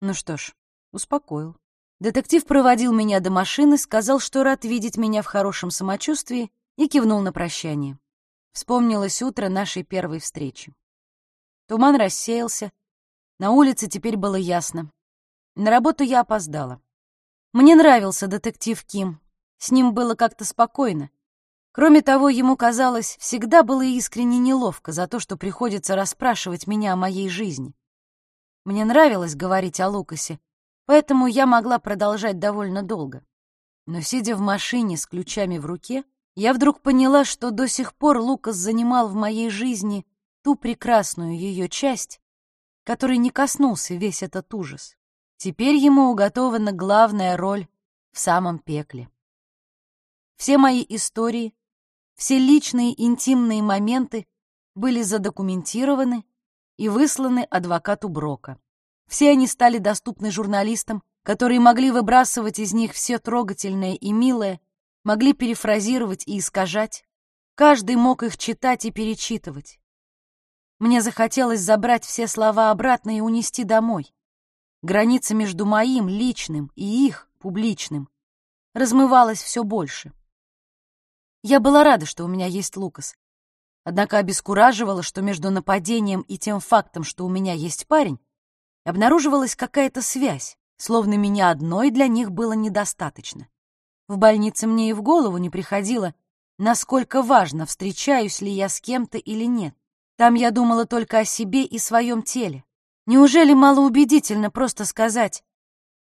S1: Ну что ж, успокоил. Детектив проводил меня до машины, сказал, что рад видеть меня в хорошем самочувствии и кивнул на прощание. Вспомнилось утро нашей первой встречи. Туман рассеялся, на улице теперь было ясно. На работу я опоздала. Мне нравился детектив Ким, с ним было как-то спокойно. Кроме того, ему казалось, всегда было искренне неловко за то, что приходится расспрашивать меня о моей жизни. Мне нравилось говорить о Лукасе, поэтому я могла продолжать довольно долго. Но, сидя в машине с ключами в руке, я вдруг поняла, что до сих пор Лукас занимал в моей жизни ту прекрасную ее часть, которой не коснулся весь этот ужас. Теперь ему уготована главная роль в самом пекле. Все мои истории, все личные интимные моменты были задокументированы и высланы адвокату Брока. Все они стали доступны журналистам, которые могли выбрасывать из них все трогательное и милое, могли перефразировать и искажать. Каждый мог их читать и перечитывать. Мне захотелось забрать все слова обратно и унести домой. Граница между моим личным и их публичным размывалась все больше. Я была рада, что у меня есть Лукас. Однако обескураживала, что между нападением и тем фактом, что у меня есть парень, обнаруживалась какая-то связь, словно меня одной для них было недостаточно. В больнице мне и в голову не приходило, насколько важно, встречаюсь ли я с кем-то или нет. Там я думала только о себе и своем теле. Неужели малоубедительно просто сказать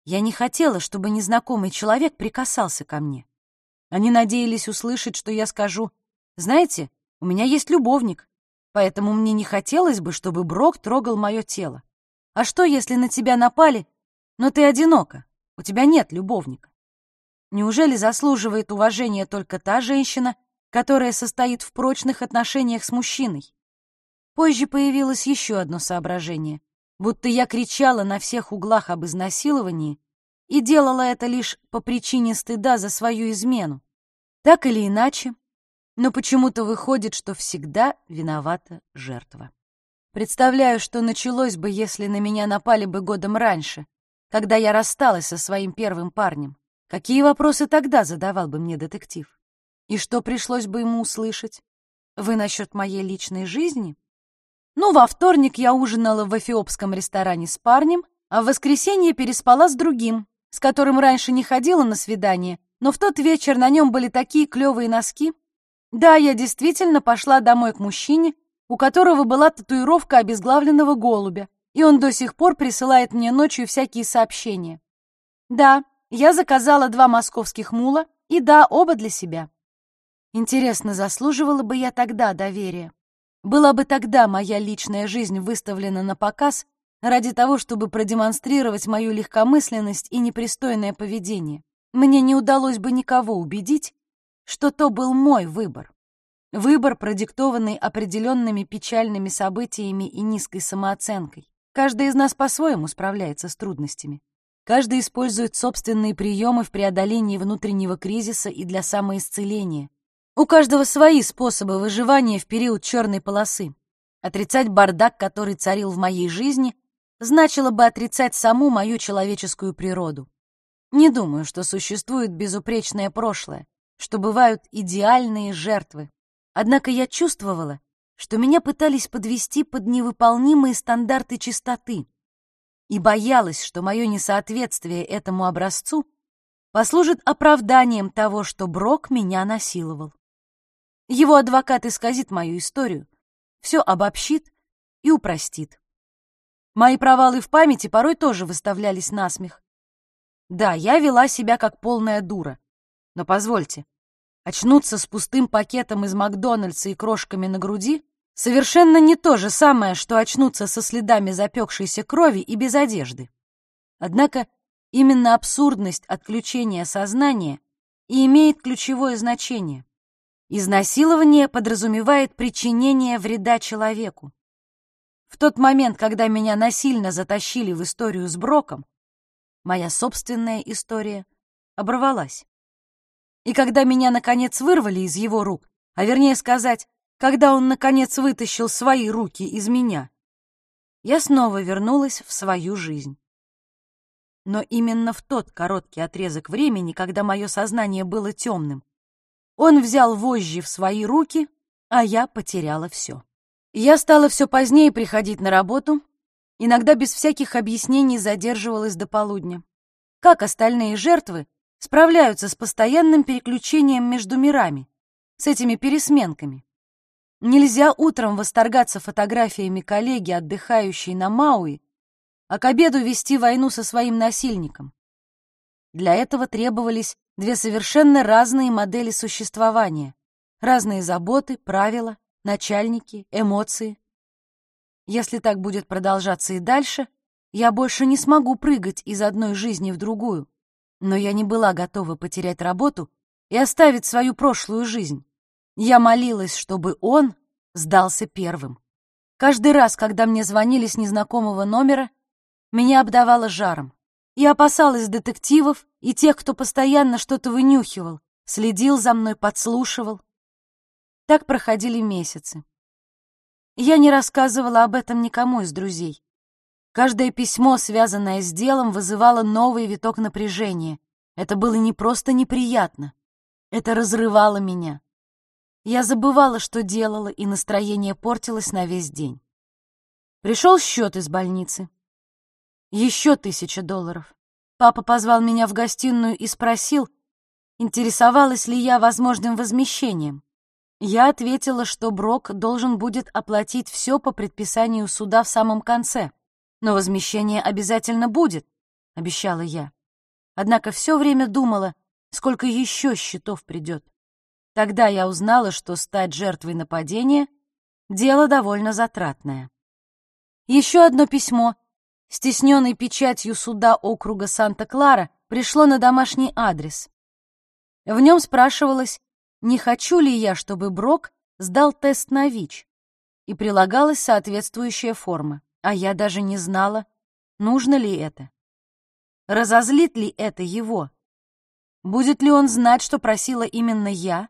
S1: «Я не хотела, чтобы незнакомый человек прикасался ко мне»? Они надеялись услышать, что я скажу, «Знаете, у меня есть любовник, поэтому мне не хотелось бы, чтобы Брок трогал мое тело. А что, если на тебя напали, но ты одинока, у тебя нет любовника?» Неужели заслуживает уважения только та женщина, которая состоит в прочных отношениях с мужчиной? Позже появилось еще одно соображение, будто я кричала на всех углах об изнасиловании, и делала это лишь по причине стыда за свою измену. Так или иначе, но почему-то выходит, что всегда виновата жертва. Представляю, что началось бы, если на меня напали бы годом раньше, когда я рассталась со своим первым парнем. Какие вопросы тогда задавал бы мне детектив? И что пришлось бы ему услышать? Вы насчет моей личной жизни? Ну, во вторник я ужинала в эфиопском ресторане с парнем, а в воскресенье переспала с другим, с которым раньше не ходила на свидание, но в тот вечер на нем были такие клевые носки. Да, я действительно пошла домой к мужчине, у которого была татуировка обезглавленного голубя, и он до сих пор присылает мне ночью всякие сообщения. Да, я заказала два московских мула, и да, оба для себя. Интересно, заслуживала бы я тогда доверия? Была бы тогда моя личная жизнь выставлена на показ ради того, чтобы продемонстрировать мою легкомысленность и непристойное поведение. Мне не удалось бы никого убедить, что то был мой выбор. Выбор, продиктованный определенными печальными событиями и низкой самооценкой. Каждый из нас по-своему справляется с трудностями. Каждый использует собственные приемы в преодолении внутреннего кризиса и для самоисцеления. У каждого свои способы выживания в период черной полосы. Отрицать бардак, который царил в моей жизни, значило бы отрицать саму мою человеческую природу. Не думаю, что существует безупречное прошлое, что бывают идеальные жертвы. Однако я чувствовала, что меня пытались подвести под невыполнимые стандарты чистоты и боялась, что мое несоответствие этому образцу послужит оправданием того, что Брок меня насиловал. Его адвокат исказит мою историю, все обобщит и упростит. Мои провалы в памяти порой тоже выставлялись на смех. Да, я вела себя как полная дура. Но позвольте, очнуться с пустым пакетом из Макдональдса и крошками на груди совершенно не то же самое, что очнуться со следами запекшейся крови и без одежды. Однако именно абсурдность отключения сознания и имеет ключевое значение. Изнасилование подразумевает причинение вреда человеку. В тот момент, когда меня насильно затащили в историю с Броком, моя собственная история оборвалась. И когда меня, наконец, вырвали из его рук, а вернее сказать, когда он, наконец, вытащил свои руки из меня, я снова вернулась в свою жизнь. Но именно в тот короткий отрезок времени, когда мое сознание было темным, он взял вожжи в свои руки, а я потеряла все. Я стала все позднее приходить на работу, иногда без всяких объяснений задерживалась до полудня. Как остальные жертвы справляются с постоянным переключением между мирами, с этими пересменками? Нельзя утром восторгаться фотографиями коллеги, отдыхающей на Мауи, а к обеду вести войну со своим насильником. Для этого требовались две совершенно разные модели существования, разные заботы, правила, начальники, эмоции. Если так будет продолжаться и дальше, я больше не смогу прыгать из одной жизни в другую. Но я не была готова потерять работу и оставить свою прошлую жизнь. Я молилась, чтобы он сдался первым. Каждый раз, когда мне звонили с незнакомого номера, меня обдавало жаром. Я опасалась детективов и тех, кто постоянно что-то вынюхивал, следил за мной, подслушивал. Так проходили месяцы. Я не рассказывала об этом никому из друзей. Каждое письмо, связанное с делом, вызывало новый виток напряжения. Это было не просто неприятно. Это разрывало меня. Я забывала, что делала, и настроение портилось на весь день. Пришел счет из больницы. Еще тысяча долларов. Папа позвал меня в гостиную и спросил, интересовалась ли я возможным возмещением. Я ответила, что Брок должен будет оплатить все по предписанию суда в самом конце. Но возмещение обязательно будет, обещала я. Однако все время думала, сколько еще счетов придет. Тогда я узнала, что стать жертвой нападения — дело довольно затратное. Еще одно письмо, стесненной печатью суда округа Санта-Клара, пришло на домашний адрес. В нем спрашивалось, не хочу ли я, чтобы Брок сдал тест на ВИЧ, и прилагалась соответствующая форма, а я даже не знала, нужно ли это. Разозлит ли это его? Будет ли он знать, что просила именно я,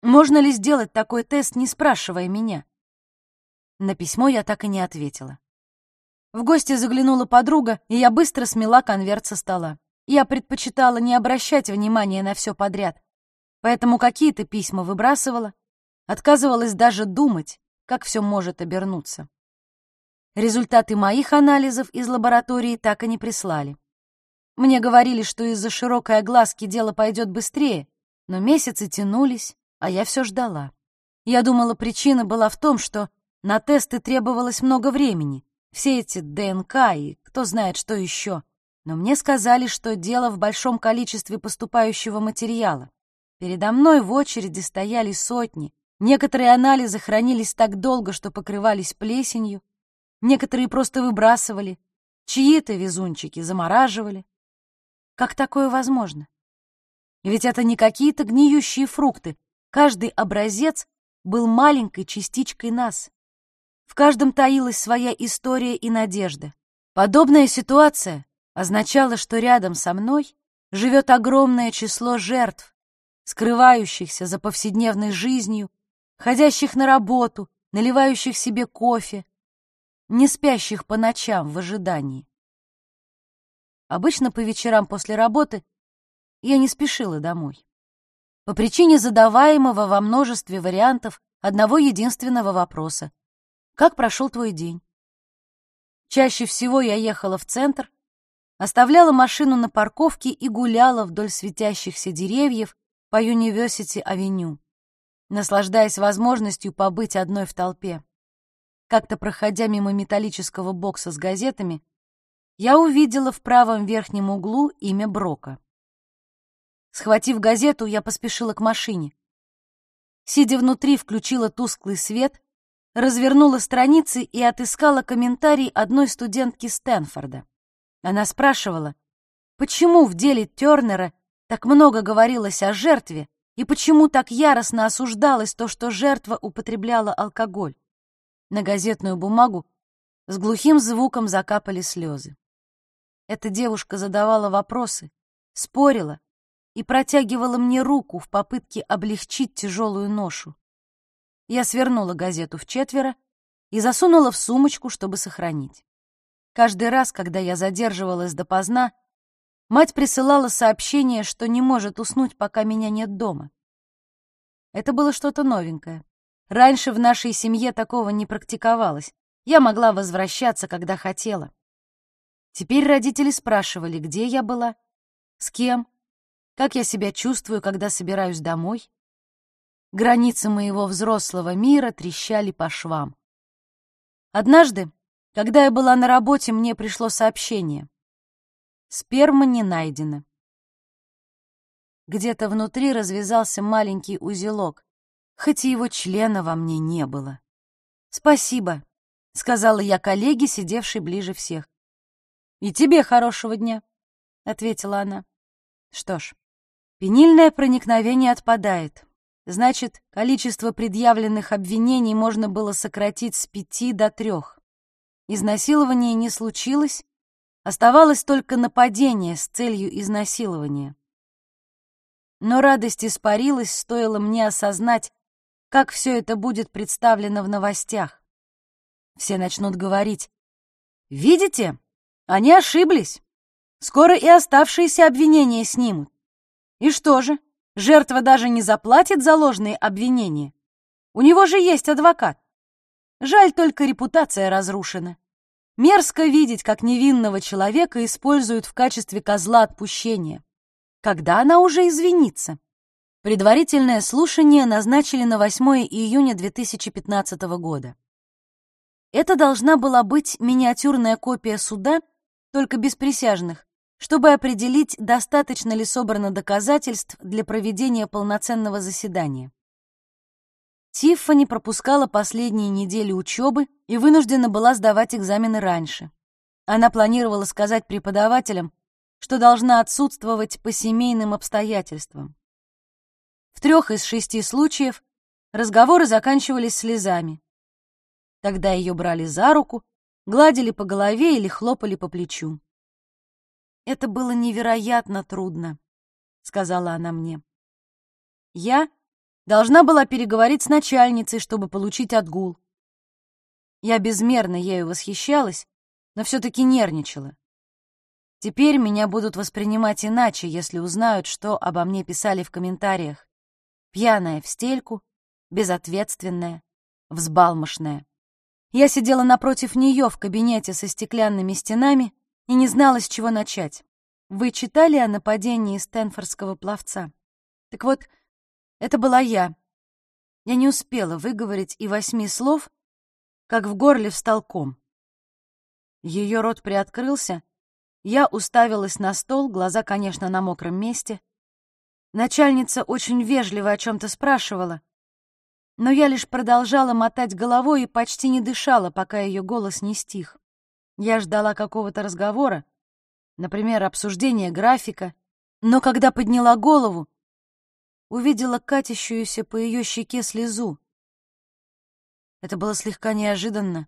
S1: можно ли сделать такой тест, не спрашивая меня? На письмо я так и не ответила. В гости заглянула подруга, и я быстро смела конверт со стола. Я предпочитала не обращать внимания на все подряд, поэтому какие-то письма выбрасывала, отказывалась даже думать, как все может обернуться. Результаты моих анализов из лаборатории так и не прислали. Мне говорили, что из-за широкой огласки дело пойдет быстрее, но месяцы тянулись, а я все ждала. Я думала, причина была в том, что на тесты требовалось много времени, все эти ДНК и кто знает что еще. Но мне сказали, что дело в большом количестве поступающего материала. Передо мной в очереди стояли сотни. Некоторые анализы хранились так долго, что покрывались плесенью. Некоторые просто выбрасывали. Чьи-то везунчики замораживали. Как такое возможно? Ведь это не какие-то гниющие фрукты, Каждый образец был маленькой частичкой нас. В каждом таилась своя история и надежда. Подобная ситуация означала, что рядом со мной живет огромное число жертв, скрывающихся за повседневной жизнью, ходящих на работу, наливающих себе кофе, не спящих по ночам в ожидании. Обычно по вечерам после работы я не спешила домой по причине задаваемого во множестве вариантов одного единственного вопроса. «Как прошел твой день?» Чаще всего я ехала в центр, оставляла машину на парковке и гуляла вдоль светящихся деревьев по Юниверсити-авеню, наслаждаясь возможностью побыть одной в толпе. Как-то проходя мимо металлического бокса с газетами, я увидела в правом верхнем углу имя Брока. Схватив газету, я поспешила к машине. Сидя внутри, включила тусклый свет, развернула страницы и отыскала комментарий одной студентки Стэнфорда. Она спрашивала, почему в деле Тернера так много говорилось о жертве и почему так яростно осуждалось то, что жертва употребляла алкоголь. На газетную бумагу с глухим звуком закапали слезы. Эта девушка задавала вопросы, спорила, и протягивала мне руку в попытке облегчить тяжелую ношу. Я свернула газету в четверо и засунула в сумочку, чтобы сохранить. Каждый раз, когда я задерживалась допоздна, мать присылала сообщение, что не может уснуть, пока меня нет дома. Это было что-то новенькое. Раньше в нашей семье такого не практиковалось. Я могла возвращаться, когда хотела. Теперь родители спрашивали, где я была, с кем, как я себя чувствую, когда собираюсь домой. Границы моего взрослого мира трещали по швам. Однажды, когда я была на работе, мне пришло сообщение. Сперма не найдена. Где-то внутри развязался маленький узелок, хоть и его члена во мне не было. «Спасибо», — сказала я коллеге, сидевшей ближе всех. «И тебе хорошего дня», — ответила она. Что ж, пенильное проникновение отпадает. Значит, количество предъявленных обвинений можно было сократить с пяти до трех. Изнасилование не случилось, оставалось только нападение с целью изнасилования. Но радость испарилась, стоило мне осознать, как все это будет представлено в новостях. Все начнут говорить, «Видите, они ошиблись. Скоро и оставшиеся обвинения снимут. И что же, жертва даже не заплатит за ложные обвинения? У него же есть адвокат. Жаль, только репутация разрушена. Мерзко видеть, как невинного человека используют в качестве козла отпущения. Когда она уже извинится? Предварительное слушание назначили на 8 июня 2015 года. Это должна была быть миниатюрная копия суда, только без присяжных, чтобы определить, достаточно ли собрано доказательств для проведения полноценного заседания. Тиффани пропускала последние недели учебы и вынуждена была сдавать экзамены раньше. Она планировала сказать преподавателям, что должна отсутствовать по семейным обстоятельствам. В трех из шести случаев разговоры заканчивались слезами. Тогда ее брали за руку, гладили по голове или хлопали по плечу. Это было невероятно трудно, сказала она мне. Я должна была переговорить с начальницей, чтобы получить отгул. Я безмерно ею восхищалась, но все-таки нервничала. Теперь меня будут воспринимать иначе, если узнают, что обо мне писали в комментариях. Пьяная в стельку, безответственная, взбалмошная. Я сидела напротив нее в кабинете со стеклянными стенами и не знала, с чего начать. Вы читали о нападении стэнфордского пловца? Так вот, это была я. Я не успела выговорить и восьми слов, как в горле встал ком. Ее рот приоткрылся, я уставилась на стол, глаза, конечно, на мокром месте. Начальница очень вежливо о чем-то спрашивала, но я лишь продолжала мотать головой и почти не дышала, пока ее голос не стих. Я ждала какого-то разговора, например, обсуждения графика, но когда подняла голову, увидела катящуюся по ее щеке слезу. Это было слегка неожиданно.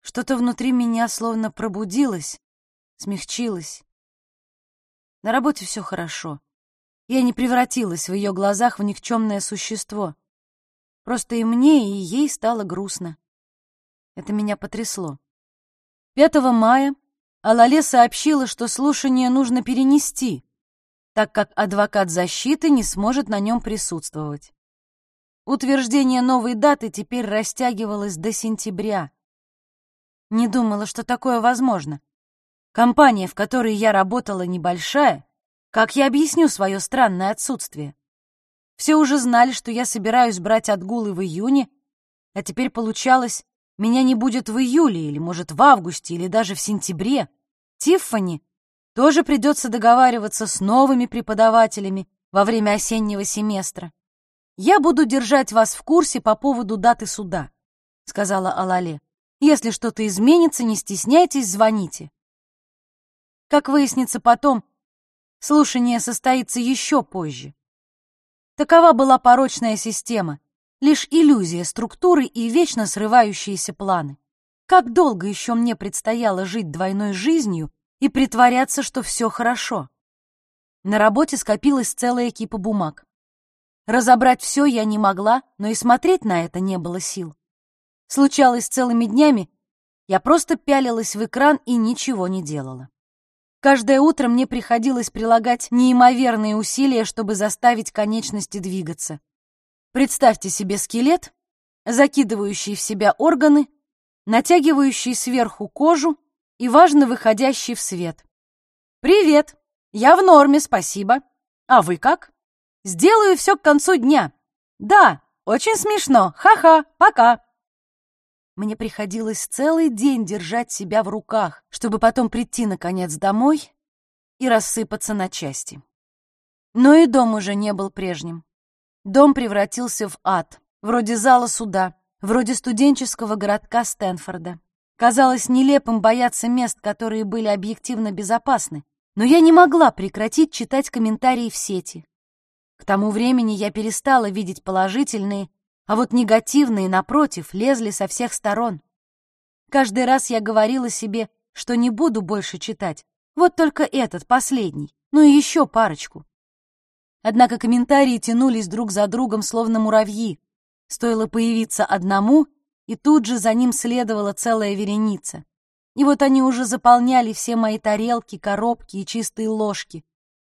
S1: Что-то внутри меня словно пробудилось, смягчилось. На работе все хорошо. Я не превратилась в ее глазах в никчемное существо. Просто и мне, и ей стало грустно. Это меня потрясло. 5 мая Алале сообщила, что слушание нужно перенести, так как адвокат защиты не сможет на нем присутствовать. Утверждение новой даты теперь растягивалось до сентября. Не думала, что такое возможно. Компания, в которой я работала, небольшая. Как я объясню свое странное отсутствие? Все уже знали, что я собираюсь брать отгулы в июне, а теперь получалось, меня не будет в июле, или, может, в августе, или даже в сентябре. Тиффани тоже придется договариваться с новыми преподавателями во время осеннего семестра. «Я буду держать вас в курсе по поводу даты суда», — сказала Алале. «Если что-то изменится, не стесняйтесь, звоните». Как выяснится потом, слушание состоится еще позже. Такова была порочная система — лишь иллюзия структуры и вечно срывающиеся планы. Как долго еще мне предстояло жить двойной жизнью и притворяться, что все хорошо? На работе скопилась целая кипа бумаг. Разобрать все я не могла, но и смотреть на это не было сил. Случалось целыми днями, я просто пялилась в экран и ничего не делала. Каждое утро мне приходилось прилагать неимоверные усилия, чтобы заставить конечности двигаться. Представьте себе скелет, закидывающий в себя органы, натягивающий сверху кожу и, важно, выходящий в свет. «Привет! Я в норме, спасибо. А вы как?» «Сделаю все к концу дня. Да, очень смешно. Ха-ха, пока!» Мне приходилось целый день держать себя в руках, чтобы потом прийти, наконец, домой и рассыпаться на части. Но и дом уже не был прежним. Дом превратился в ад, вроде зала суда, вроде студенческого городка Стэнфорда. Казалось нелепым бояться мест, которые были объективно безопасны, но я не могла прекратить читать комментарии в сети. К тому времени я перестала видеть положительные, а вот негативные, напротив, лезли со всех сторон. Каждый раз я говорила себе, что не буду больше читать, вот только этот, последний, ну и еще парочку. Однако комментарии тянулись друг за другом, словно муравьи. Стоило появиться одному, и тут же за ним следовала целая вереница. И вот они уже заполняли все мои тарелки, коробки и чистые ложки.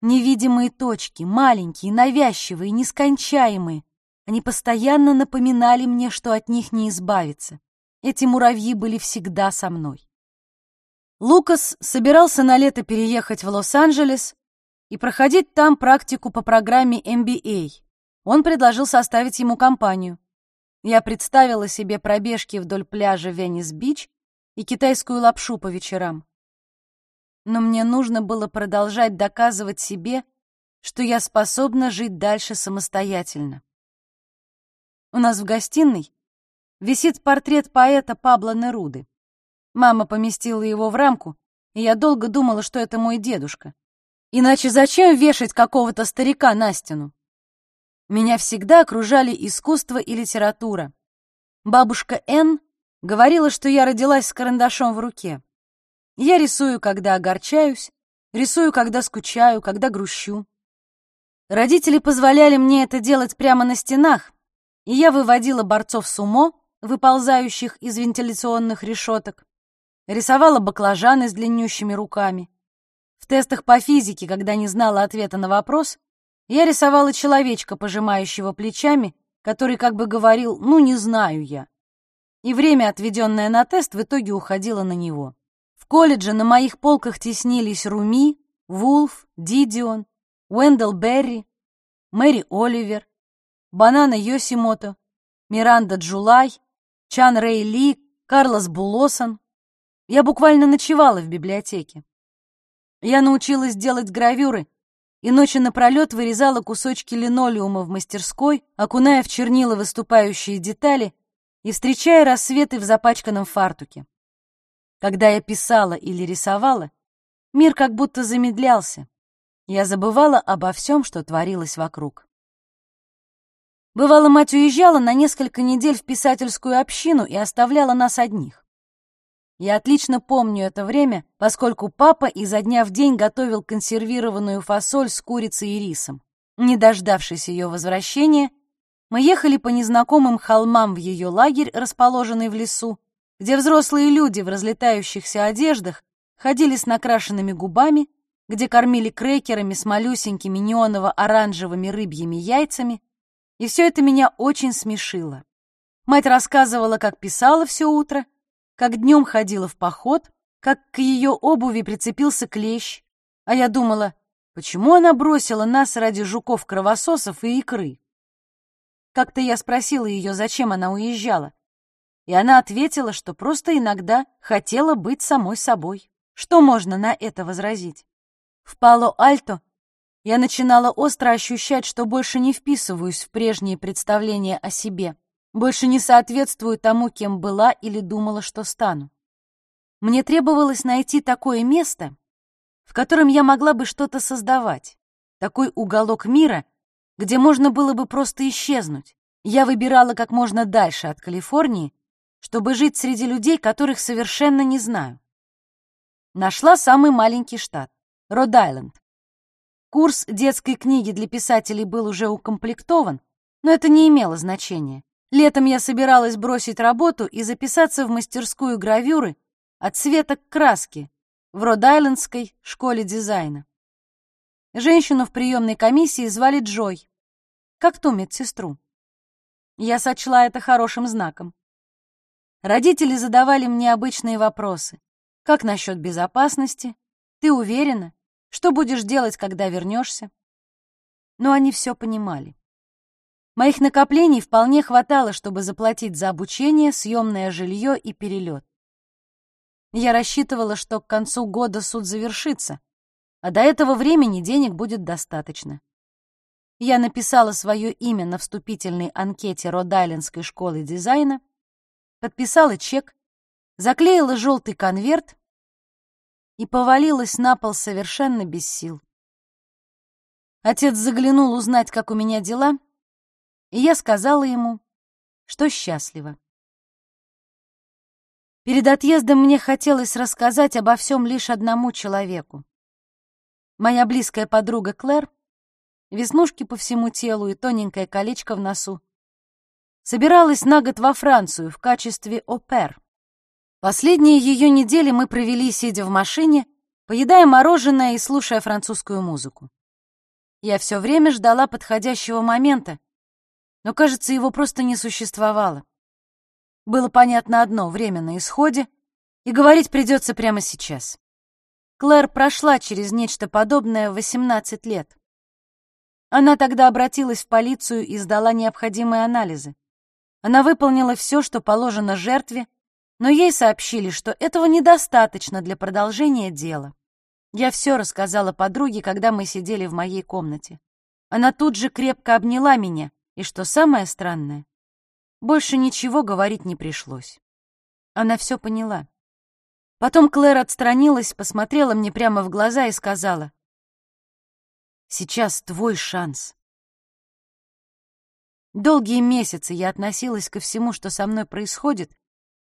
S1: Невидимые точки, маленькие, навязчивые, нескончаемые. Они постоянно напоминали мне, что от них не избавиться. Эти муравьи были всегда со мной. Лукас собирался на лето переехать в Лос-Анджелес, и проходить там практику по программе MBA. Он предложил составить ему компанию. Я представила себе пробежки вдоль пляжа Венес-Бич и китайскую лапшу по вечерам. Но мне нужно было продолжать доказывать себе, что я способна жить дальше самостоятельно. У нас в гостиной висит портрет поэта Пабло Неруды. Мама поместила его в рамку, и я долго думала, что это мой дедушка. Иначе зачем вешать какого-то старика на стену? Меня всегда окружали искусство и литература. Бабушка Н говорила, что я родилась с карандашом в руке. Я рисую, когда огорчаюсь, рисую, когда скучаю, когда грущу. Родители позволяли мне это делать прямо на стенах, и я выводила борцов сумо, выползающих из вентиляционных решеток, рисовала баклажаны с длиннющими руками, в тестах по физике, когда не знала ответа на вопрос, я рисовала человечка, пожимающего плечами, который как бы говорил «ну, не знаю я». И время, отведенное на тест, в итоге уходило на него. В колледже на моих полках теснились Руми, Вулф, Дидион, Уэндell Берри, Мэри Оливер, Банана Йосимото, Миранда Джулай, Чан Рэй Ли, Карлос Булосан. Я буквально ночевала в библиотеке. Я научилась делать гравюры и ночи напролет вырезала кусочки линолеума в мастерской, окуная в чернила выступающие детали и встречая рассветы в запачканном фартуке. Когда я писала или рисовала, мир как будто замедлялся. Я забывала обо всем, что творилось вокруг. Бывало, мать уезжала на несколько недель в писательскую общину и оставляла нас одних. Я отлично помню это время, поскольку папа изо дня в день готовил консервированную фасоль с курицей и рисом. Не дождавшись ее возвращения, мы ехали по незнакомым холмам в ее лагерь, расположенный в лесу, где взрослые люди в разлетающихся одеждах ходили с накрашенными губами, где кормили крекерами с малюсенькими неоново-оранжевыми рыбьими яйцами, и все это меня очень смешило. Мать рассказывала, как писала все утро, как днем ходила в поход, как к ее обуви прицепился клещ, а я думала, почему она бросила нас ради жуков-кровососов и икры. Как-то я спросила ее, зачем она уезжала, и она ответила, что просто иногда хотела быть самой собой. Что можно на это возразить? В Пало-Альто я начинала остро ощущать, что больше не вписываюсь в прежние представления о себе больше не соответствую тому, кем была или думала, что стану. Мне требовалось найти такое место, в котором я могла бы что-то создавать, такой уголок мира, где можно было бы просто исчезнуть. Я выбирала как можно дальше от Калифорнии, чтобы жить среди людей, которых совершенно не знаю. Нашла самый маленький штат — Род-Айленд. Курс детской книги для писателей был уже укомплектован, но это не имело значения. Летом я собиралась бросить работу и записаться в мастерскую гравюры от цвета к краске в Род-Айлендской школе дизайна. Женщину в приемной комиссии звали Джой, как ту медсестру. Я сочла это хорошим знаком. Родители задавали мне обычные вопросы. Как насчет безопасности? Ты уверена? Что будешь делать, когда вернешься? Но они все понимали. Моих накоплений вполне хватало, чтобы заплатить за обучение, съемное жилье и перелет. Я рассчитывала, что к концу года суд завершится, а до этого времени денег будет достаточно. Я написала свое имя на вступительной анкете Род-Айлендской школы дизайна, подписала чек, заклеила желтый конверт и повалилась на пол совершенно без сил. Отец заглянул узнать, как у меня дела, и я сказала ему, что счастлива. Перед отъездом мне хотелось рассказать обо всем лишь одному человеку. Моя близкая подруга Клэр, веснушки по всему телу и тоненькое колечко в носу, собиралась на год во Францию в качестве опер. Последние ее недели мы провели, сидя в машине, поедая мороженое и слушая французскую музыку. Я все время ждала подходящего момента, но, кажется, его просто не существовало. Было понятно одно — время на исходе, и говорить придется прямо сейчас. Клэр прошла через нечто подобное в 18 лет. Она тогда обратилась в полицию и сдала необходимые анализы. Она выполнила все, что положено жертве, но ей сообщили, что этого недостаточно для продолжения дела. Я все рассказала подруге, когда мы сидели в моей комнате. Она тут же крепко обняла меня, и, что самое странное, больше ничего говорить не пришлось. Она все поняла. Потом Клэр отстранилась, посмотрела мне прямо в глаза и сказала, «Сейчас твой шанс». Долгие месяцы я относилась ко всему, что со мной происходит,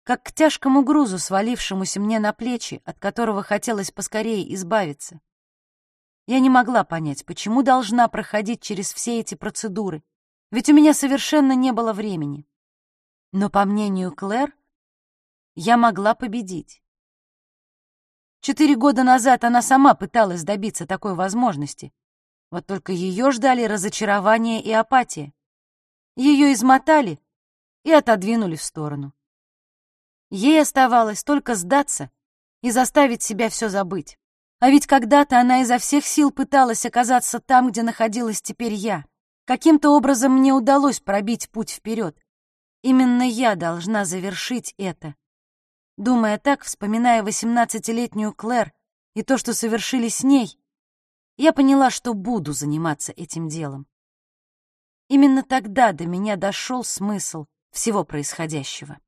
S1: как к тяжкому грузу, свалившемуся мне на плечи, от которого хотелось поскорее избавиться. Я не могла понять, почему должна проходить через все эти процедуры, ведь у меня совершенно не было времени. Но, по мнению Клэр, я могла победить. Четыре года назад она сама пыталась добиться такой возможности, вот только ее ждали разочарование и апатия. Ее измотали и отодвинули в сторону. Ей оставалось только сдаться и заставить себя все забыть. А ведь когда-то она изо всех сил пыталась оказаться там, где находилась теперь я. Каким-то образом мне удалось пробить путь вперед. Именно я должна завершить это. Думая так, вспоминая восемнадцатилетнюю Клэр и то, что совершили с ней, я поняла, что буду заниматься этим делом. Именно тогда до меня дошел смысл всего происходящего.